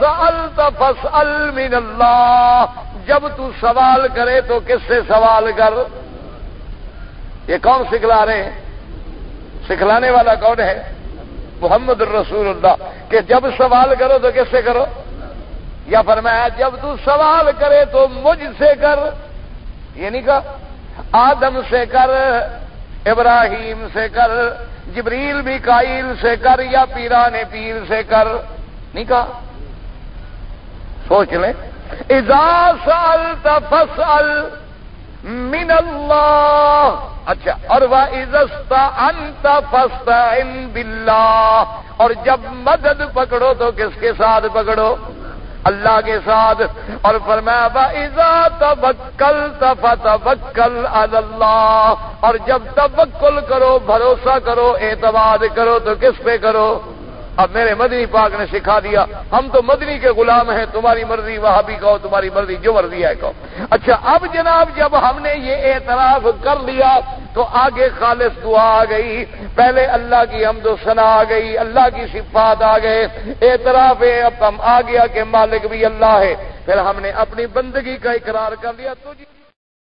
سألت فاسأل من اللہ۔ جب تو سوال کرے تو کس سے سوال کر؟ یہ کون سکھلا رہے ہیں۔ سکھلانے والا کون ہے؟ محمد الرسول اللہ۔ کہ جب سوال کرو تو کس سے کرو؟ یا فرمایا، جب تو سوال کرے تو مجھ سے کر۔ یہ نہیں کہا، آدم سے کر، ابراہیم سے کر، جبریل بھی کائل سے کر، یا پیران پیر سے کر۔ نہیں کہا۔ سوچ لیں۔ سال تفصل من اللہ اچھا اور وہ عزستا انت فستا ان اور جب مدد پکڑو تو کس کے ساتھ پکڑو؟ اللہ کے ساتھ. اور فرمایا عزا تبکل تفتوکل اللہ اور جب تبکل کرو، بھروسہ کرو، اعتماد کرو تو کس پہ کرو؟ اب میرے مدنی پاک نے سکھا دیا، ہم تو مدنی کے غلام ہیں، تمہاری مرضی وہاں بھی کہو، تمہاری مرضی، جو مرضی ہے کہو۔ اچھا اب جناب جب ہم نے یہ اعتراف کر لیا، تو آگے خالص دعا آ گئی۔ پہلے اللہ کی حمد و ثنا آ گئی، اللہ کی صفات آ گئے۔ اعتراف اب ہم آ گیا کہ مالک بھی اللہ ہے۔ پھر ہم نے اپنی بندگی کا اقرار کر لیا۔ تو جی